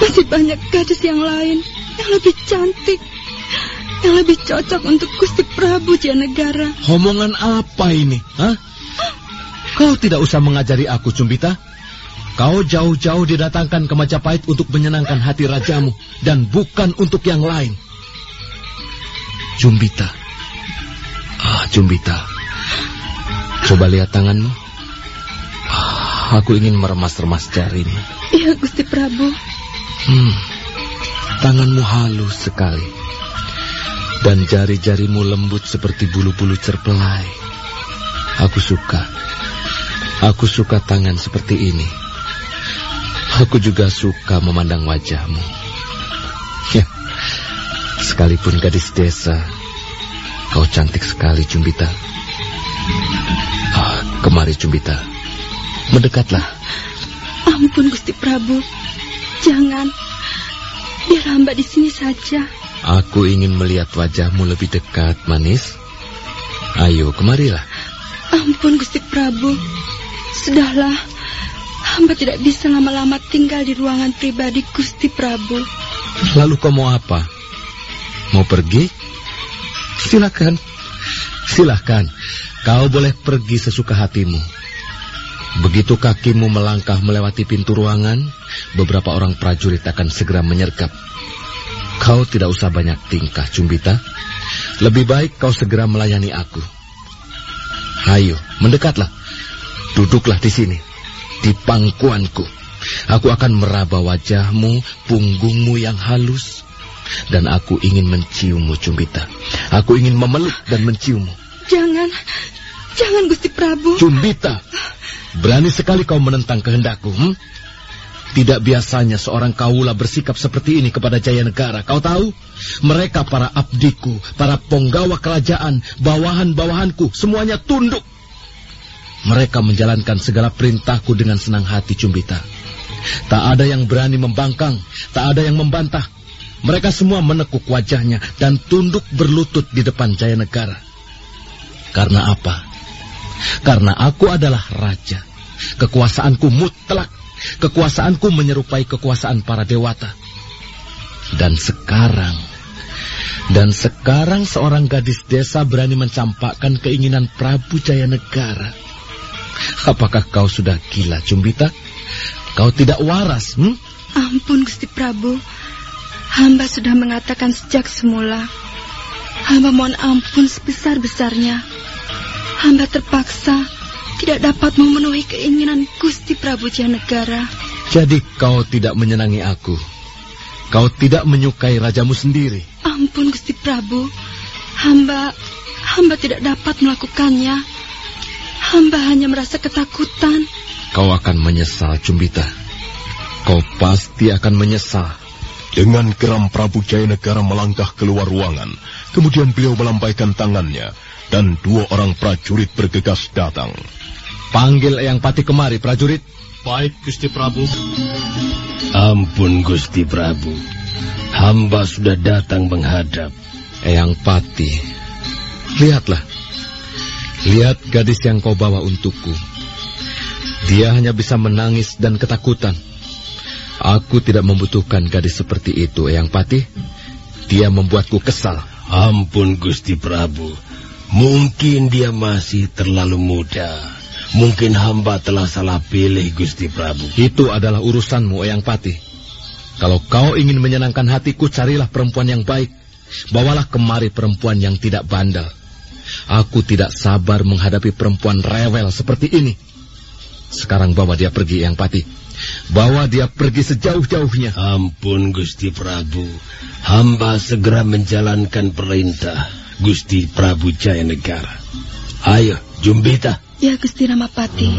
Masih banyak gadis yang lain yang lebih cantik, yang lebih cocok untuk Gusti Prabu Janegara. Omongan apa ini? Hah? Kau tidak usah mengajari aku, Cumbita. Kau jauh-jauh didatangkan ke Majapahit untuk menyenangkan hati rajamu dan bukan untuk yang lain. Cumbita. Ah, Cumbita. Coba lihat tanganmu. Ah, aku ingin meremas-remas jarimu. Iya, Gusti Prabu. Hmm, tanganmu halus sekali. Dan jari-jarimu lembut seperti bulu-bulu cerpelai. Aku suka. Aku suka tangan seperti ini. Aku juga suka memandang wajahmu. Ya, sekalipun gadis desa, kau cantik sekali, Cumbita. Ah, kemari, Cumbita. Mendekatlah. Ampun, Gusti Prabu. Jangan. Biar hamba di sini saja. Aku ingin melihat wajahmu lebih dekat, manis. Ayo, kemarilah. Ampun, Gusti Prabu. Sudahlah. Hamba tidak bisa lama-lama tinggal di ruangan pribadi Gusti Prabu. Lalu kau mau apa? Mau pergi? Silakan. Silakan. Kau boleh pergi sesuka hatimu. Begitu kakimu melangkah melewati pintu ruangan, beberapa orang prajurit akan segera menyergap. Kau tidak usah banyak tingkah, Cumbita. Lebih baik kau segera melayani aku. Ayo, mendekatlah. Duduklah di sini, di pangkuanku. Aku akan meraba wajahmu, punggungmu yang halus. Dan aku ingin menciummu, Cumbita. Aku ingin memeluk dan menciummu. Jangan, jangan Gusti Prabu. Cumbita, berani sekali kau menentang kehendakku. Hmm? Tidak biasanya seorang kaula bersikap seperti ini kepada Jaya Negara. Kau tahu? Mereka para abdiku, para penggawa kerajaan, bawahan-bawahanku, semuanya tunduk. Mereka menjalankan segala perintahku dengan senang hati, Cumbita. Tak ada yang berani membangkang, tak ada yang membantah. Mereka semua menekuk wajahnya dan tunduk berlutut di depan Jaya Negara. Karena apa? Karena aku adalah raja. Kekuasaanku mutlak Kekuasaanku menyerupai kekuasaan para dewata. Dan sekarang, dan sekarang seorang gadis desa berani mencampakkan keinginan Prabu Jaya Negara. Apakah kau sudah gila, Cumbita? Kau tidak waras, hmm? Ampun, Gusti Prabu. Hamba sudah mengatakan sejak semula. Hamba mohon ampun sebesar-besarnya. Hamba terpaksa tidak dapat memenuhi keinginan Gusti Prabu Janegara. Jadi kau tidak menyenangi aku. Kau tidak menyukai rajamu sendiri. Ampun Gusti Prabu. Hamba hamba tidak dapat melakukannya. Hamba hanya merasa ketakutan. Kau akan menyesal, Cumbita. Kau pasti akan menyesal. Dengan geram Prabu Jaya Negara melangkah keluar ruangan. Kemudian beliau melambaikan tangannya. Dan dua orang prajurit bergegas datang. Panggil Eyang Pati kemari, prajurit. Baik, Gusti Prabu. Ampun, Gusti Prabu. Hamba sudah datang menghadap. Eyang Pati, lihatlah. Lihat gadis yang kau bawa untukku. Dia hanya bisa menangis dan ketakutan. Aku tidak membutuhkan gadis seperti itu, Eyang Pati. Dia membuatku kesal. Ampun, Gusti Prabu. Mungkin dia masih terlalu muda. Mungkin hamba telah salah pilih, Gusti Prabu. Itu adalah urusanmu, Eyang Pati. Kalau kau ingin menyenangkan hatiku, carilah perempuan yang baik. Bawalah kemari perempuan yang tidak bandel. Aku tidak sabar menghadapi perempuan rewel seperti ini. Sekarang bawa dia pergi, Eyang Pati. Bawa dia pergi sejauh-jauhnya. Ampun, Gusti Prabu. Hamba segera menjalankan perintah Gusti Prabu Jaya Negara. Ayo, Jumbita. Ya, Gusti Ramapati.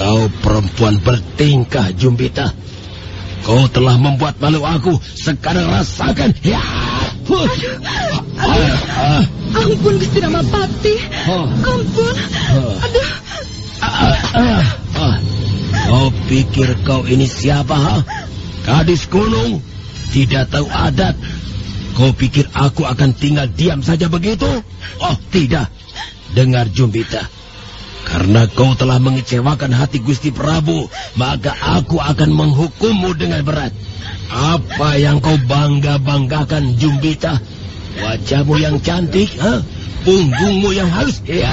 Kau perempuan bertingkah, Jumbita. Kau telah membuat malu aku. Sekarang rasakan. Ya! Aduh, ampun Gusti Ramapati. Ampun. Aduh. Kau pikir kau ini siapa, ha? Gadis gunung, tidak tahu adat. Kau pikir aku akan tinggal diam saja begitu? Oh, tidak. Dengar Jumbita. Karena kau telah mengecewakan hati Gusti Prabu, maka aku akan menghukummu dengan berat. Apa yang kau bangga-banggakan, Jumbita? Wajahmu yang cantik, ha? punggungmu yang halus. Ya.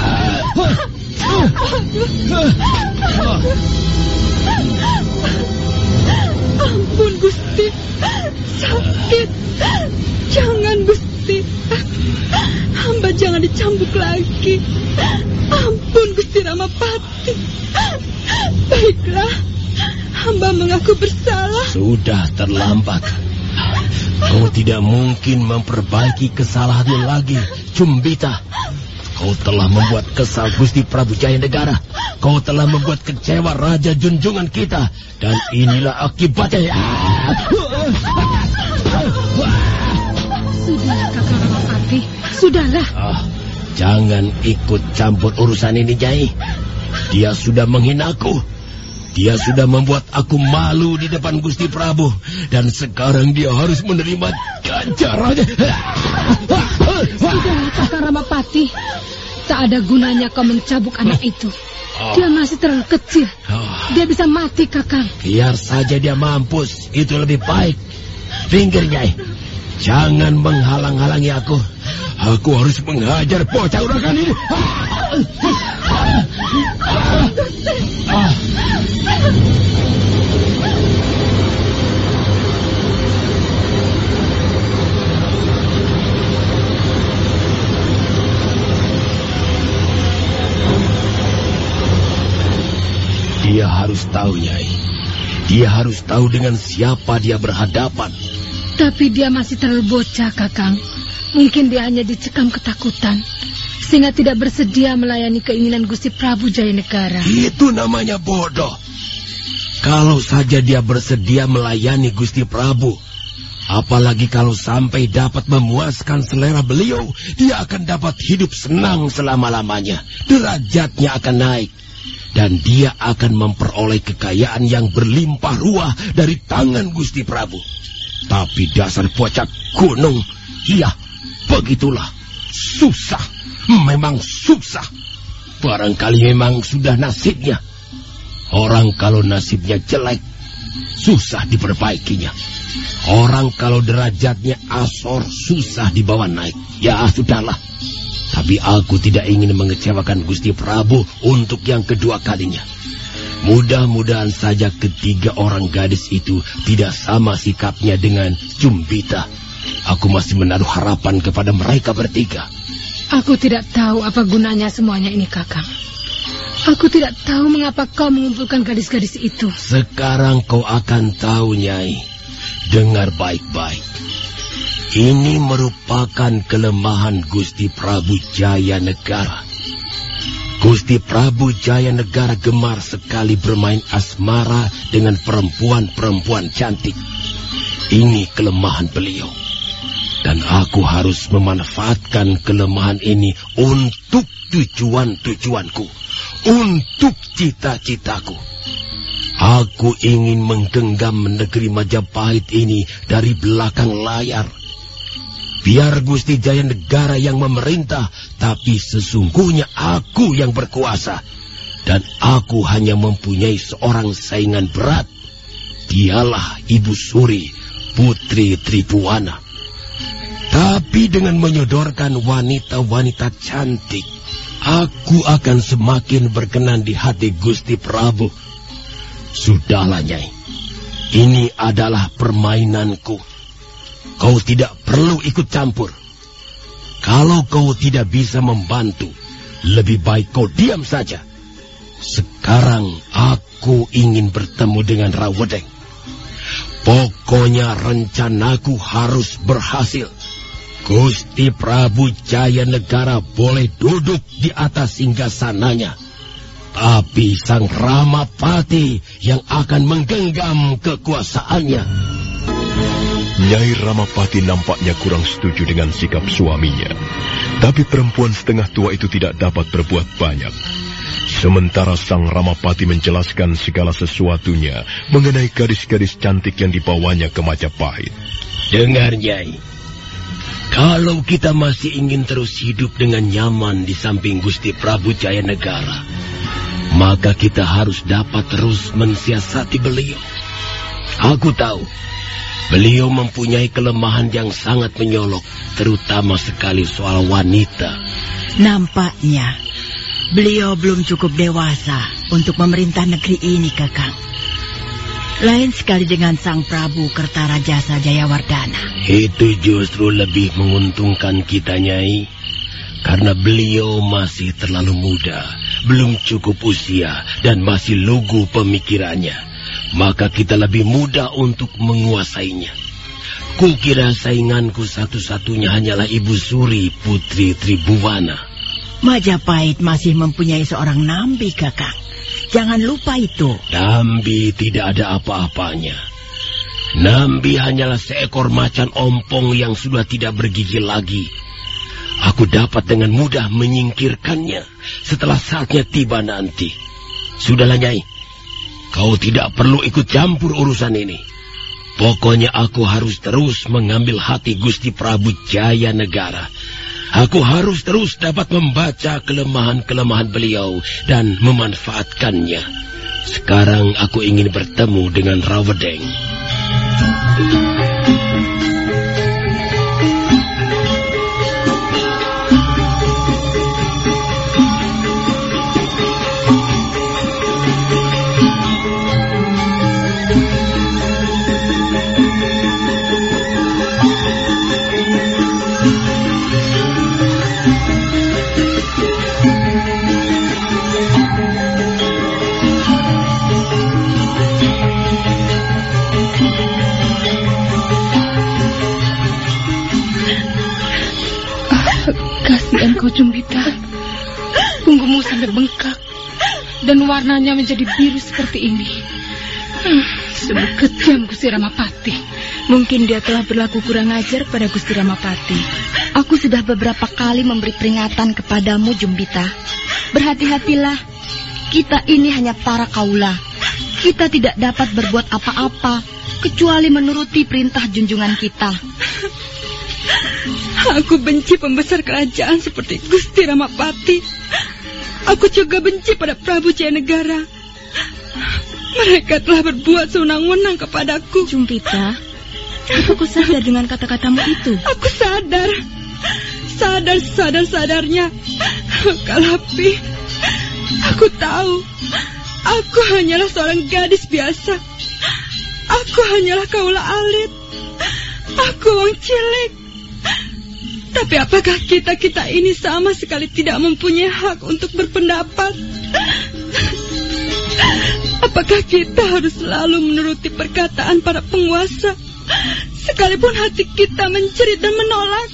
Ampun, Gusti. Sakit. Jangan, Gusti. Hamba jangan dicambuk lagi. Ampun, Gusti Ramapati. Baiklah. Hamba mengaku bersalah. Sudah terlambat. Kau tidak mungkin memperbaiki kesalahanmu lagi, Cumbita. Kau telah membuat kesal Gusti Prabu Jaya Negara. Kau telah membuat kecewa Raja Junjungan kita. Dan inilah akibatnya. Sudah, Kakak Ramapati. Sudahlah. Ah, jangan ikut campur urusan ini, Nyai. Dia sudah menghinaku. Dia sudah membuat aku malu di depan Gusti Prabu. Dan sekarang dia harus menerima ganjarannya. Sudah, Kakak Ramapati. Tak ada gunanya kau mencabuk anak itu. Dia masih terlalu kecil. Dia bisa mati, Kakang. Biar saja dia mampus. Itu lebih baik. Pinggir, Nyai. Jangan menghalang-halangi aku. Aku harus menghajar bocah uragan ini. Dia harus tahu, Nyai. Dia harus tahu dengan siapa dia berhadapan. Tapi dia masih terlalu bocah, Kakang. Mungkin dia hanya dicekam ketakutan. Sehingga tidak bersedia melayani keinginan Gusti Prabu Jayanegara. Itu namanya bodoh. Kalau saja dia bersedia melayani Gusti Prabu, apalagi kalau sampai dapat memuaskan selera beliau, dia akan dapat hidup senang selama-lamanya. Derajatnya akan naik. Dan dia akan memperoleh kekayaan yang berlimpah ruah dari tangan Gusti Prabu. Tapi dasar bocah gunung, iya, begitulah. Susah, memang susah. Barangkali memang sudah nasibnya. Orang kalau nasibnya jelek, susah diperbaikinya. Orang kalau derajatnya asor, susah dibawa naik. Ya, sudahlah. Tapi aku tidak ingin mengecewakan Gusti Prabu untuk yang kedua kalinya. Mudah-mudahan saja ketiga orang gadis itu tidak sama sikapnya dengan Jumbita. Aku masih menaruh harapan kepada mereka bertiga. Aku tidak tahu apa gunanya semuanya ini, Kakang. Aku tidak tahu mengapa kau mengumpulkan gadis-gadis itu. Sekarang kau akan tahu, Nyai. Dengar baik-baik. Ini merupakan kelemahan Gusti Prabu Jaya Negara. Gusti Prabu Jaya Negara gemar sekali bermain asmara dengan perempuan-perempuan cantik. Ini kelemahan beliau. Dan aku harus memanfaatkan kelemahan ini untuk tujuan-tujuanku. Untuk cita-citaku. Aku ingin menggenggam negeri Majapahit ini dari belakang layar Biar Gusti Jaya Negara yang memerintah, tapi sesungguhnya aku yang berkuasa. Dan aku hanya mempunyai seorang saingan berat. Dialah Ibu Suri, Putri Tripuana. Tapi dengan menyodorkan wanita-wanita cantik, aku akan semakin berkenan di hati Gusti Prabu. Sudahlah, Nyai. Ini adalah permainanku. Kau tidak perlu ikut campur. Kalau kau tidak bisa membantu, lebih baik kau diam saja. Sekarang aku ingin bertemu dengan Rawedeng. Pokoknya rencanaku harus berhasil. Gusti Prabu Jaya Negara boleh duduk di atas singgasananya. Tapi sang Ramapati yang akan menggenggam kekuasaannya. Nyai Ramapati nampaknya kurang setuju dengan sikap suaminya. Tapi perempuan setengah tua itu tidak dapat berbuat banyak. Sementara sang Ramapati menjelaskan segala sesuatunya mengenai gadis-gadis cantik yang dibawanya ke Majapahit. Dengar, Nyai. Kalau kita masih ingin terus hidup dengan nyaman di samping Gusti Prabu Jaya Negara, maka kita harus dapat terus mensiasati beliau. Aku tahu, beliau mempunyai kelemahan yang sangat menyolok, terutama sekali soal wanita. Nampaknya, beliau belum cukup dewasa untuk memerintah negeri ini, Kakang. Lain sekali dengan Sang Prabu Kertarajasa Jayawardana. Itu justru lebih menguntungkan kita, Nyai. Karena beliau masih terlalu muda, belum cukup usia, dan masih lugu pemikirannya. Maka kita lebih mudah untuk menguasainya. Kukira sainganku satu-satunya hanyalah Ibu Suri, Putri Tribuwana. Majapahit masih mempunyai seorang nambi, Kakang. Jangan lupa itu. Nambi tidak ada apa-apanya. Nambi hanyalah seekor macan ompong yang sudah tidak bergigi lagi. Aku dapat dengan mudah menyingkirkannya setelah saatnya tiba nanti. Sudahlah, Nyai. Kau tidak perlu ikut campur urusan ini. Pokoknya aku harus terus mengambil hati Gusti Prabu Jaya Negara. Aku harus terus dapat membaca kelemahan-kelemahan beliau dan memanfaatkannya. Sekarang aku ingin bertemu dengan Rawedeng. Kau, Jumbita. Punggungmu sampai bengkak. Dan warnanya menjadi biru seperti ini. Hmm, sungguh kejam Gusti Ramapati. Mungkin dia telah berlaku kurang ajar pada Gusti Ramapati. Aku sudah beberapa kali memberi peringatan kepadamu, Jumbita. Berhati-hatilah. Kita ini hanya para kaula. Kita tidak dapat berbuat apa-apa kecuali menuruti perintah junjungan kita. Aku benci pembesar kerajaan seperti Gusti Ramapati. Aku juga benci pada Prabu Jaya Negara. Mereka telah berbuat sewenang-wenang kepadaku. Jumpita, aku sadar dengan kata-katamu itu. Aku sadar. Sadar, sadar, sadarnya. Kalapi, aku tahu. Aku hanyalah seorang gadis biasa. Aku hanyalah kaula alit. Aku wong cilik. Tapi apakah kita-kita ini sama sekali tidak mempunyai hak untuk berpendapat? Apakah kita harus selalu menuruti perkataan para penguasa? Sekalipun hati kita mencerit dan menolak.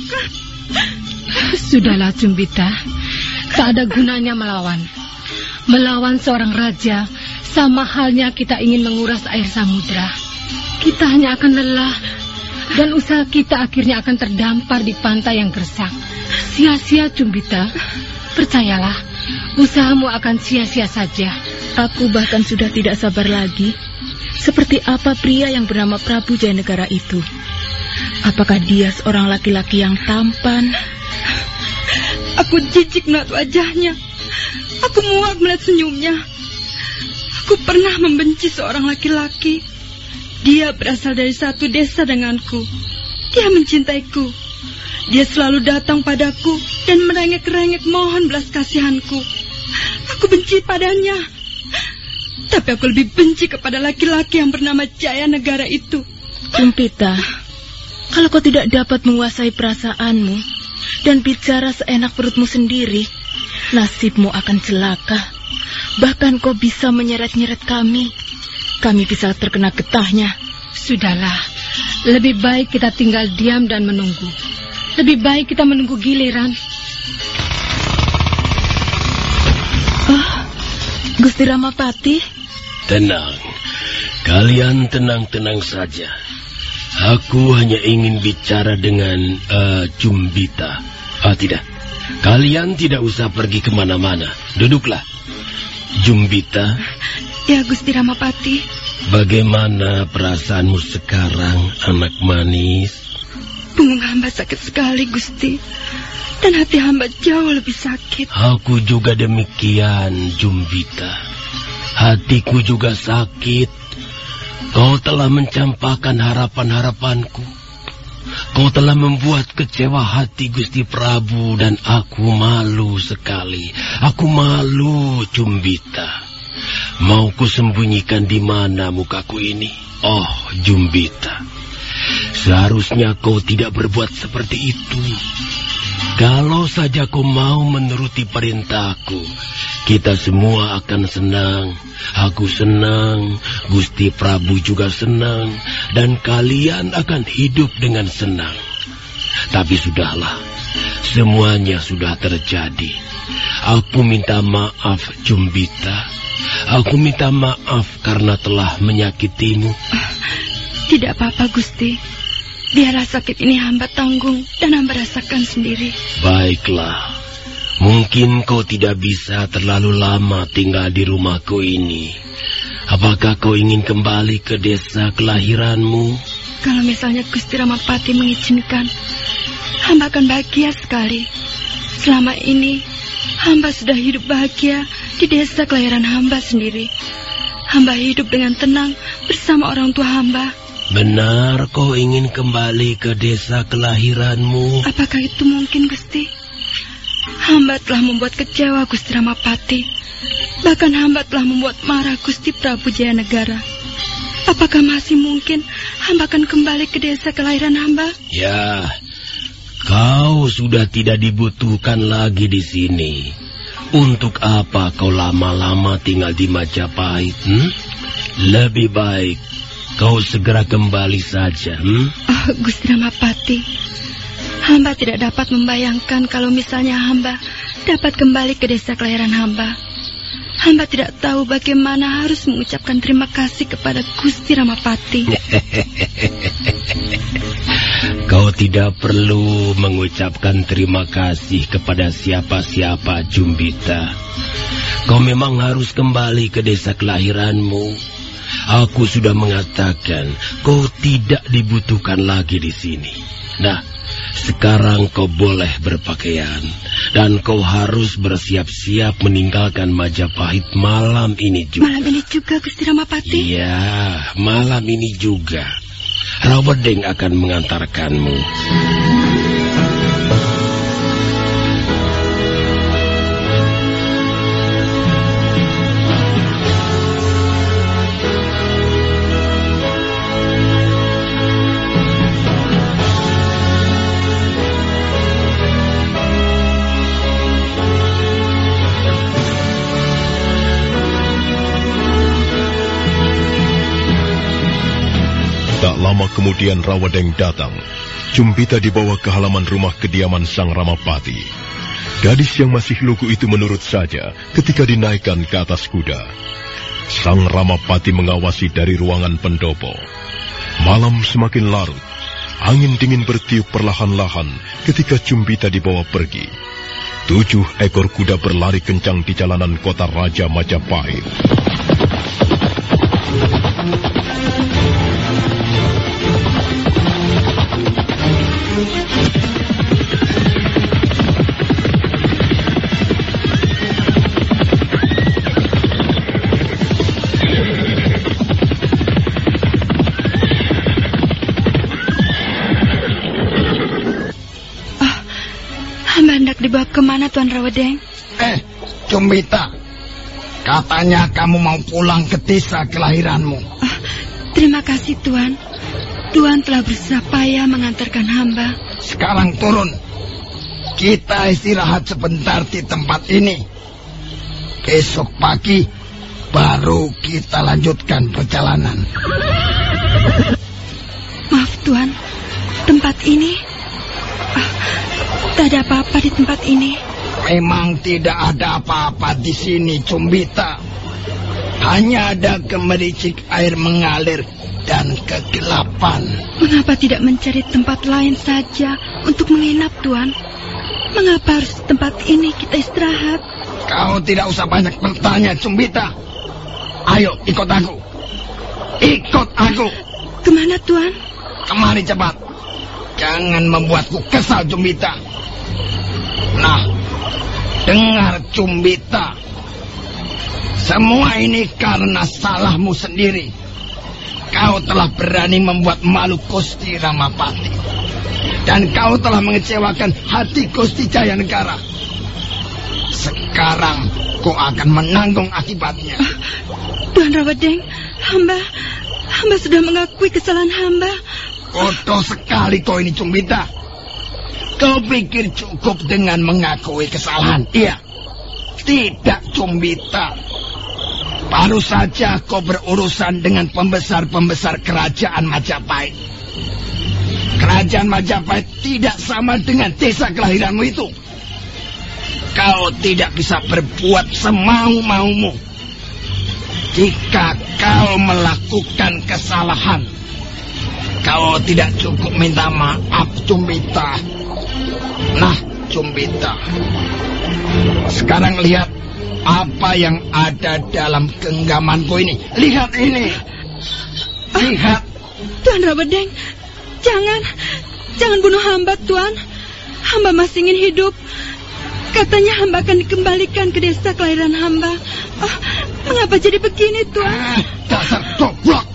Sudahlah, Cumbita. Tak ada gunanya melawan. Melawan seorang raja sama halnya kita ingin menguras air samudra. Kita hanya akan lelah dan usaha kita akhirnya akan terdampar di pantai yang gersang. Sia-sia, Cumbita. Percayalah, usahamu akan sia-sia saja. Aku bahkan sudah tidak sabar lagi. Seperti apa pria yang bernama Prabu Jayanegara itu? Apakah dia seorang laki-laki yang tampan? Aku jijik melihat wajahnya. Aku muak melihat senyumnya. Aku pernah membenci seorang laki-laki. Dia berasal dari satu desa denganku. Dia mencintaiku. Dia selalu datang padaku dan merengek-rengek mohon belas kasihanku. Aku benci padanya. Tapi aku lebih benci kepada laki-laki yang bernama Jaya Negara itu. Kumpita, kalau kau tidak dapat menguasai perasaanmu dan bicara seenak perutmu sendiri, nasibmu akan celaka. Bahkan kau bisa menyeret-nyeret kami. Kami bisa terkena getahnya. Sudahlah, lebih baik kita tinggal diam dan menunggu. Lebih baik kita menunggu giliran. Oh, Gusti Ramapati. Tenang, kalian tenang-tenang saja. Aku hanya ingin bicara dengan uh, Jumbita. Ah, tidak. Kalian tidak usah pergi ke mana-mana. Duduklah. Jumbita. Ya, Gusti Ramapati. Bagaimana perasaanmu sekarang, anak manis? Punggung hamba sakit sekali, Gusti. Dan hati hamba jauh lebih sakit. Aku juga demikian, Jumbita. Hatiku juga sakit. Kau telah mencampakkan harapan-harapanku. Kau telah membuat kecewa hati Gusti Prabu dan aku malu sekali. Aku malu, Jumbita. Mau ku sembunyikan di mana mukaku ini? Oh, Jumbita. Seharusnya kau tidak berbuat seperti itu. Kalau saja kau mau menuruti perintahku, kita semua akan senang. Aku senang, Gusti Prabu juga senang, dan kalian akan hidup dengan senang. Tapi sudahlah, semuanya sudah terjadi. Aku minta maaf, Jumbita. Aku minta maaf karena telah menyakitimu. Tidak apa-apa, Gusti. Biarlah sakit ini hamba tanggung dan hamba rasakan sendiri. Baiklah. Mungkin kau tidak bisa terlalu lama tinggal di rumahku ini. Apakah kau ingin kembali ke desa kelahiranmu? Kalau misalnya Gusti Ramapati mengizinkan, hamba akan bahagia sekali. Selama ini, hamba sudah hidup bahagia di desa kelahiran hamba sendiri. Hamba hidup dengan tenang bersama orang tua hamba. Benar kau ingin kembali ke desa kelahiranmu? Apakah itu mungkin, Gusti? Hamba telah membuat kecewa Gusti Ramapati. Bahkan hamba telah membuat marah Gusti Prabu Jayanegara. Apakah masih mungkin hamba akan kembali ke desa kelahiran hamba? Ya, kau sudah tidak dibutuhkan lagi di sini. Untuk apa kau lama-lama tinggal di Majapahit? Hmm? Lebih baik kau segera kembali saja. Hmm? Oh, Gusti Ramapati, Hamba tidak dapat membayangkan kalau misalnya hamba dapat kembali ke desa kelahiran hamba. Hamba tidak tahu bagaimana harus mengucapkan terima kasih kepada Gusti Ramapati. Kau tidak perlu mengucapkan terima kasih kepada siapa-siapa, Jumbita. Kau memang harus kembali ke desa kelahiranmu. Aku sudah mengatakan kau tidak dibutuhkan lagi di sini. Nah, sekarang kau boleh berpakaian dan kau harus bersiap-siap meninggalkan Majapahit malam ini juga. Malam ini juga, Gusti Ramapati? Iya, malam ini juga. Rawedeng akan mengantarkanmu. Lama kemudian Rawadeng datang. Cumbita dibawa ke halaman rumah kediaman Sang Ramapati. Gadis yang masih lugu itu menurut saja ketika dinaikkan ke atas kuda. Sang Ramapati mengawasi dari ruangan pendopo. Malam semakin larut. Angin dingin bertiup perlahan-lahan ketika Cumbita dibawa pergi. Tujuh ekor kuda berlari kencang di jalanan kota Raja Majapahit. Ke mana Tuan Rawadeng? Eh, Cumbita. Katanya kamu mau pulang ke desa kelahiranmu. Oh, terima kasih Tuan. Tuan telah berusaha payah mengantarkan hamba. Sekarang turun. Kita istirahat sebentar di tempat ini. Besok pagi baru kita lanjutkan perjalanan. Maaf Tuan, tempat ini Tak ada apa-apa di tempat ini. Memang tidak ada apa-apa di sini, Cumbita. Hanya ada gemericik air mengalir dan kegelapan. Mengapa tidak mencari tempat lain saja untuk menginap, Tuan? Mengapa harus tempat ini kita istirahat? Kau tidak usah banyak bertanya, Cumbita. Ayo, ikut aku. Ikut aku. Ke mana, Tuan? Kemari cepat. Jangan membuatku kesal, Cumbita. Nah, dengar Cumbita. Semua ini karena salahmu sendiri. Kau telah berani membuat malu Gusti Ramapati. Dan kau telah mengecewakan hati Gusti Jaya Negara. Sekarang kau akan menanggung akibatnya. Tuan Rawadeng, hamba, hamba sudah mengakui kesalahan hamba. Bodoh sekali kau ini Cumbita. Kau pikir cukup dengan mengakui kesalahan? Iya. Tidak, Cumbita. Baru saja kau berurusan dengan pembesar-pembesar kerajaan Majapahit. Kerajaan Majapahit tidak sama dengan desa kelahiranmu itu. Kau tidak bisa berbuat semau-maumu. Jika kau melakukan kesalahan, kau tidak cukup minta maaf, Cumbita. Nah, Cumbita. Sekarang lihat apa yang ada dalam genggamanku ini. Lihat ini. Lihat. Tuan Rabedeng, jangan. Jangan bunuh hamba, Tuan. Hamba masih ingin hidup. Katanya hamba akan dikembalikan ke desa kelahiran hamba. Oh, mengapa jadi begini, Tuan? Ah, dasar goblok.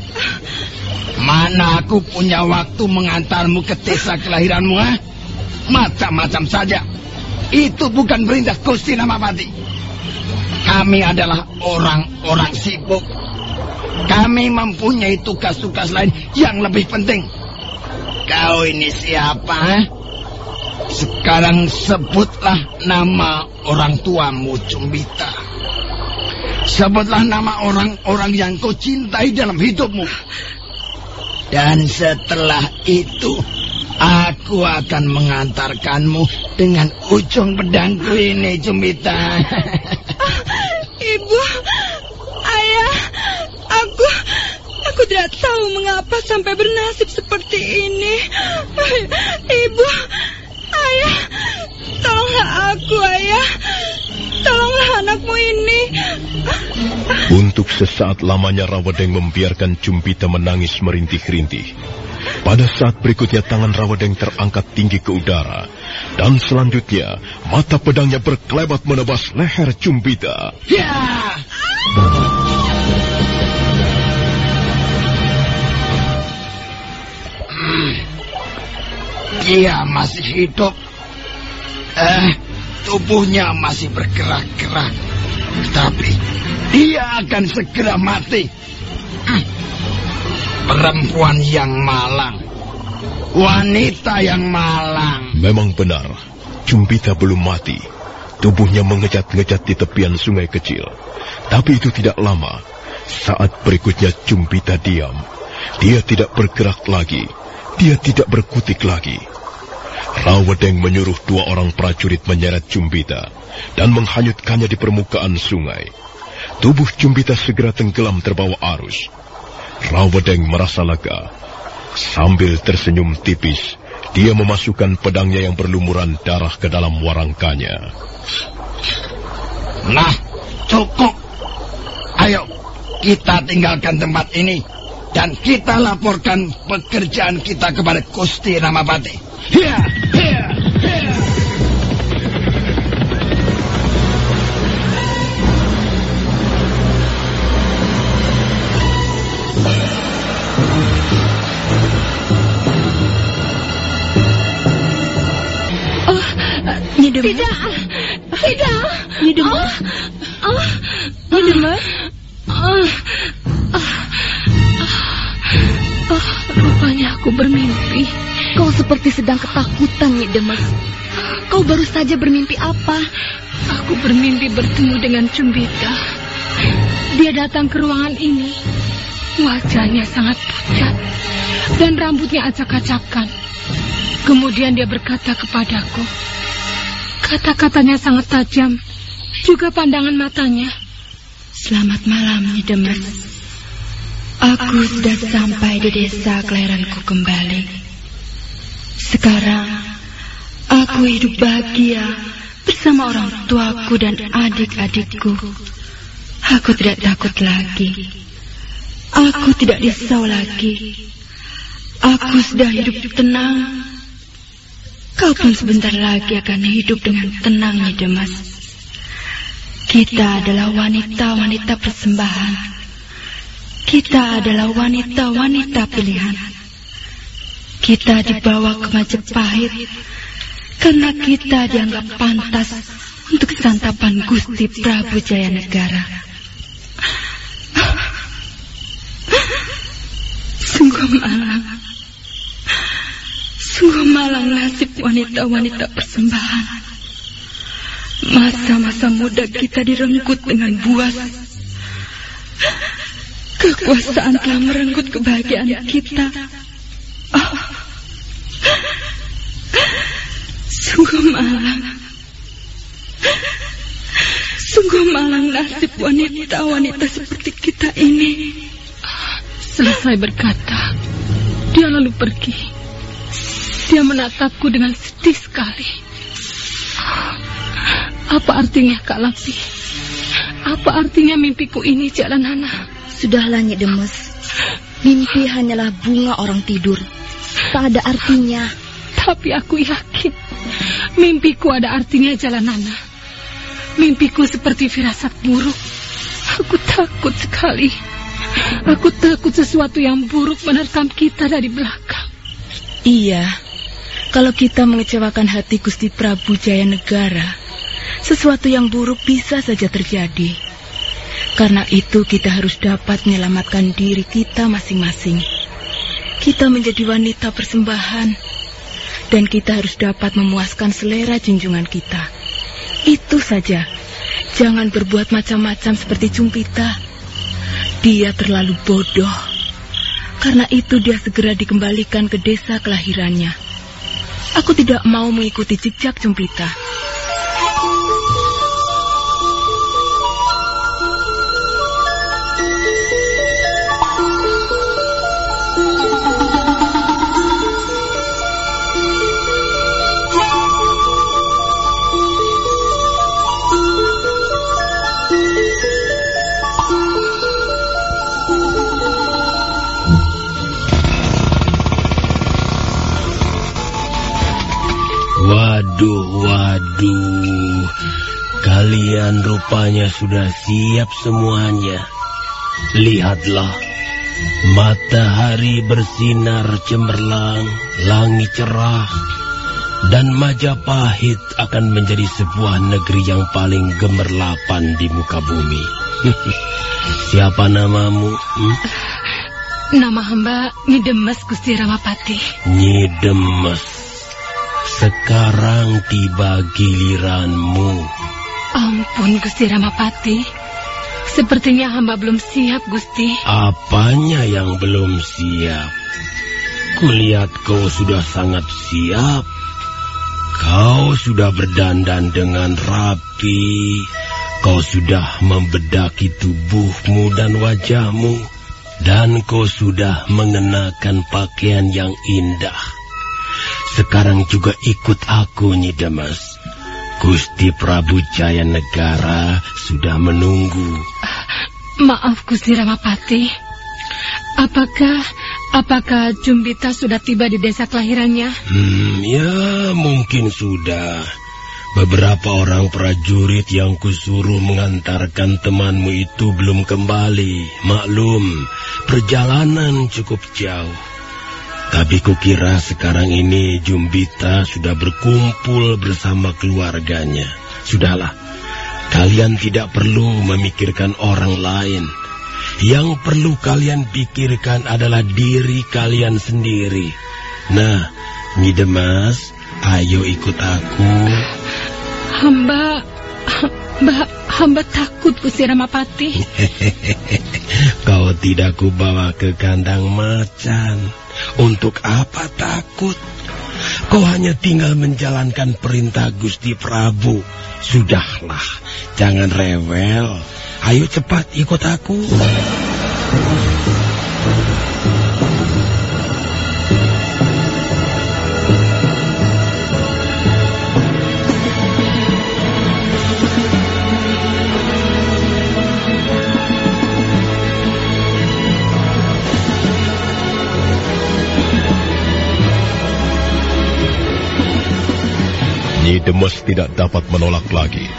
Mana aku punya waktu mengantarmu ke desa kelahiranmu, ah? Macam-macam saja. Itu bukan perintah Gusti Namapati. Kami adalah orang-orang sibuk. Kami mempunyai tugas-tugas lain yang lebih penting. Kau ini siapa? Eh? Sekarang sebutlah nama orang tuamu, Cumbita. Sebutlah nama orang-orang yang kau cintai dalam hidupmu. Dan setelah itu, Aku akan mengantarkanmu dengan ujung pedangku ini, Jumbita. Ibu, ayah, aku, aku tidak tahu mengapa sampai bernasib seperti ini. Ibu, ayah, tolonglah aku, ayah. Tolonglah anakmu ini. Untuk sesaat lamanya Rawadeng membiarkan Cumpita menangis merintih-rintih. Pada saat berikutnya tangan Rawadeng terangkat tinggi ke udara. Dan selanjutnya mata pedangnya berkelebat menebas leher Cumpita. Ya! Dia masih hidup. Eh, tubuhnya masih bergerak-gerak. Tapi dia akan segera mati. Hmm. Perempuan yang malang. Wanita yang malang. Memang benar, Cumpita belum mati. Tubuhnya mengejat-ngejat di tepian sungai kecil. Tapi itu tidak lama. Saat berikutnya Cumpita diam. Dia tidak bergerak lagi. Dia tidak berkutik lagi. Rawedeng menyuruh dua orang prajurit menyeret Cumbita dan menghanyutkannya di permukaan sungai. Tubuh Cumbita segera tenggelam terbawa arus. Rawedeng merasa lega. Sambil tersenyum tipis, dia memasukkan pedangnya yang berlumuran darah ke dalam warangkanya. Nah, cukup. Ayo, kita tinggalkan tempat ini dan kita laporkan pekerjaan kita kepada Gusti Ramapati. Hiya, hiya, hiya. Oh, Nyidemas. Tidak, tidak. Nyidemas. Oh, oh, Nyidemas. oh, oh, oh, rupanya aku bermimpi. Kau seperti sedang ketakutan, Nyi Demes. Kau baru saja bermimpi apa? Aku bermimpi bertemu dengan Cumbita. Dia datang ke ruangan ini. Wajahnya sangat pucat dan rambutnya acak-acakan. Kemudian dia berkata kepadaku. Kata-katanya sangat tajam, juga pandangan matanya. Selamat malam, Nyi Demes. Aku sudah sampai di desa kelahiranku kembali. Sekarang, aku hidup bahagia bersama orang tuaku dan adik-adikku. Aku tidak takut lagi. Aku tidak risau lagi. Aku sudah hidup tenang. Kau pun sebentar lagi akan hidup dengan tenang, Nyi Demas. Kita adalah wanita-wanita persembahan. Kita adalah wanita-wanita pilihan. Kita dibawa ke Majapahit karena kita dianggap pantas untuk santapan Gusti Prabu Jayanegara. Sungguh malang. Sungguh malang nasib wanita-wanita persembahan. Masa-masa muda kita direnggut dengan buas. Kekuasaan telah merenggut kebahagiaan kita. Oh. Sungguh malang. Sungguh malang nasib wanita-wanita seperti kita ini. Selesai berkata, dia lalu pergi. Dia menatapku dengan sedih sekali. Apa artinya Kak Lapi? Apa artinya mimpiku ini, Jalan Hana? Sudahlah, Nyi Demes. Mimpi hanyalah bunga orang tidur. Tak ada artinya. Tapi aku yakin mimpiku ada artinya, Jalan Hana. Mimpiku seperti firasat buruk. Aku takut sekali. Aku takut sesuatu yang buruk menerkam kita dari belakang. Iya, kalau kita mengecewakan hati Gusti Prabu Jayanegara, sesuatu yang buruk bisa saja terjadi. Karena itu kita harus dapat menyelamatkan diri kita masing-masing. Kita menjadi wanita persembahan. Dan kita harus dapat memuaskan selera junjungan kita. Itu saja. Jangan berbuat macam-macam seperti Cumpita. Dia terlalu bodoh. Karena itu dia segera dikembalikan ke desa kelahirannya. Aku tidak mau mengikuti jejak Jumpita. Waduh, waduh. Kalian rupanya sudah siap semuanya. Lihatlah. Matahari bersinar cemerlang, langit cerah, dan Majapahit akan menjadi sebuah negeri yang paling gemerlapan di muka bumi. Siapa namamu? Hmm? Nama hamba Nyidemes Gusti Ramapati. Nyidemes. Sekarang tiba giliranmu. Ampun Gusti Ramapati. Sepertinya hamba belum siap Gusti. Apanya yang belum siap? Kulihat kau sudah sangat siap. Kau sudah berdandan dengan rapi. Kau sudah membedaki tubuhmu dan wajahmu. Dan kau sudah mengenakan pakaian yang indah. Sekarang juga ikut aku, Nyidemas. Gusti Prabu Jaya Negara sudah menunggu. Maaf Gusti Ramapati. Apakah apakah Jumbita sudah tiba di desa kelahirannya? Hmm, ya mungkin sudah. Beberapa orang prajurit yang kusuruh mengantarkan temanmu itu belum kembali. Maklum, perjalanan cukup jauh. Tapi kukira sekarang ini Jumbita sudah berkumpul bersama keluarganya. Sudahlah, kalian tidak perlu memikirkan orang lain. Yang perlu kalian pikirkan adalah diri kalian sendiri. Nah, Nyidemas, ayo ikut aku. Hamba hamba hamba takut Gusti Ramapati. Kau tidak kubawa ke kandang macan. Untuk apa takut? Kau hanya tinggal menjalankan perintah Gusti Prabu. Sudahlah, jangan rewel. Ayo cepat ikut aku. Nyi Demes tidak dapat menolak lagi.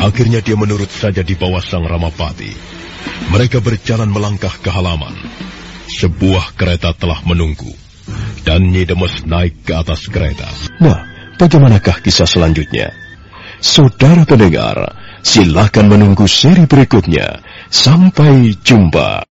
Akhirnya dia menurut saja di bawah sang Ramapati. Mereka berjalan melangkah ke halaman. Sebuah kereta telah menunggu. Dan Nyi Demes naik ke atas kereta. Nah, bagaimanakah kisah selanjutnya? Saudara pendengar, silakan menunggu seri berikutnya. Sampai jumpa.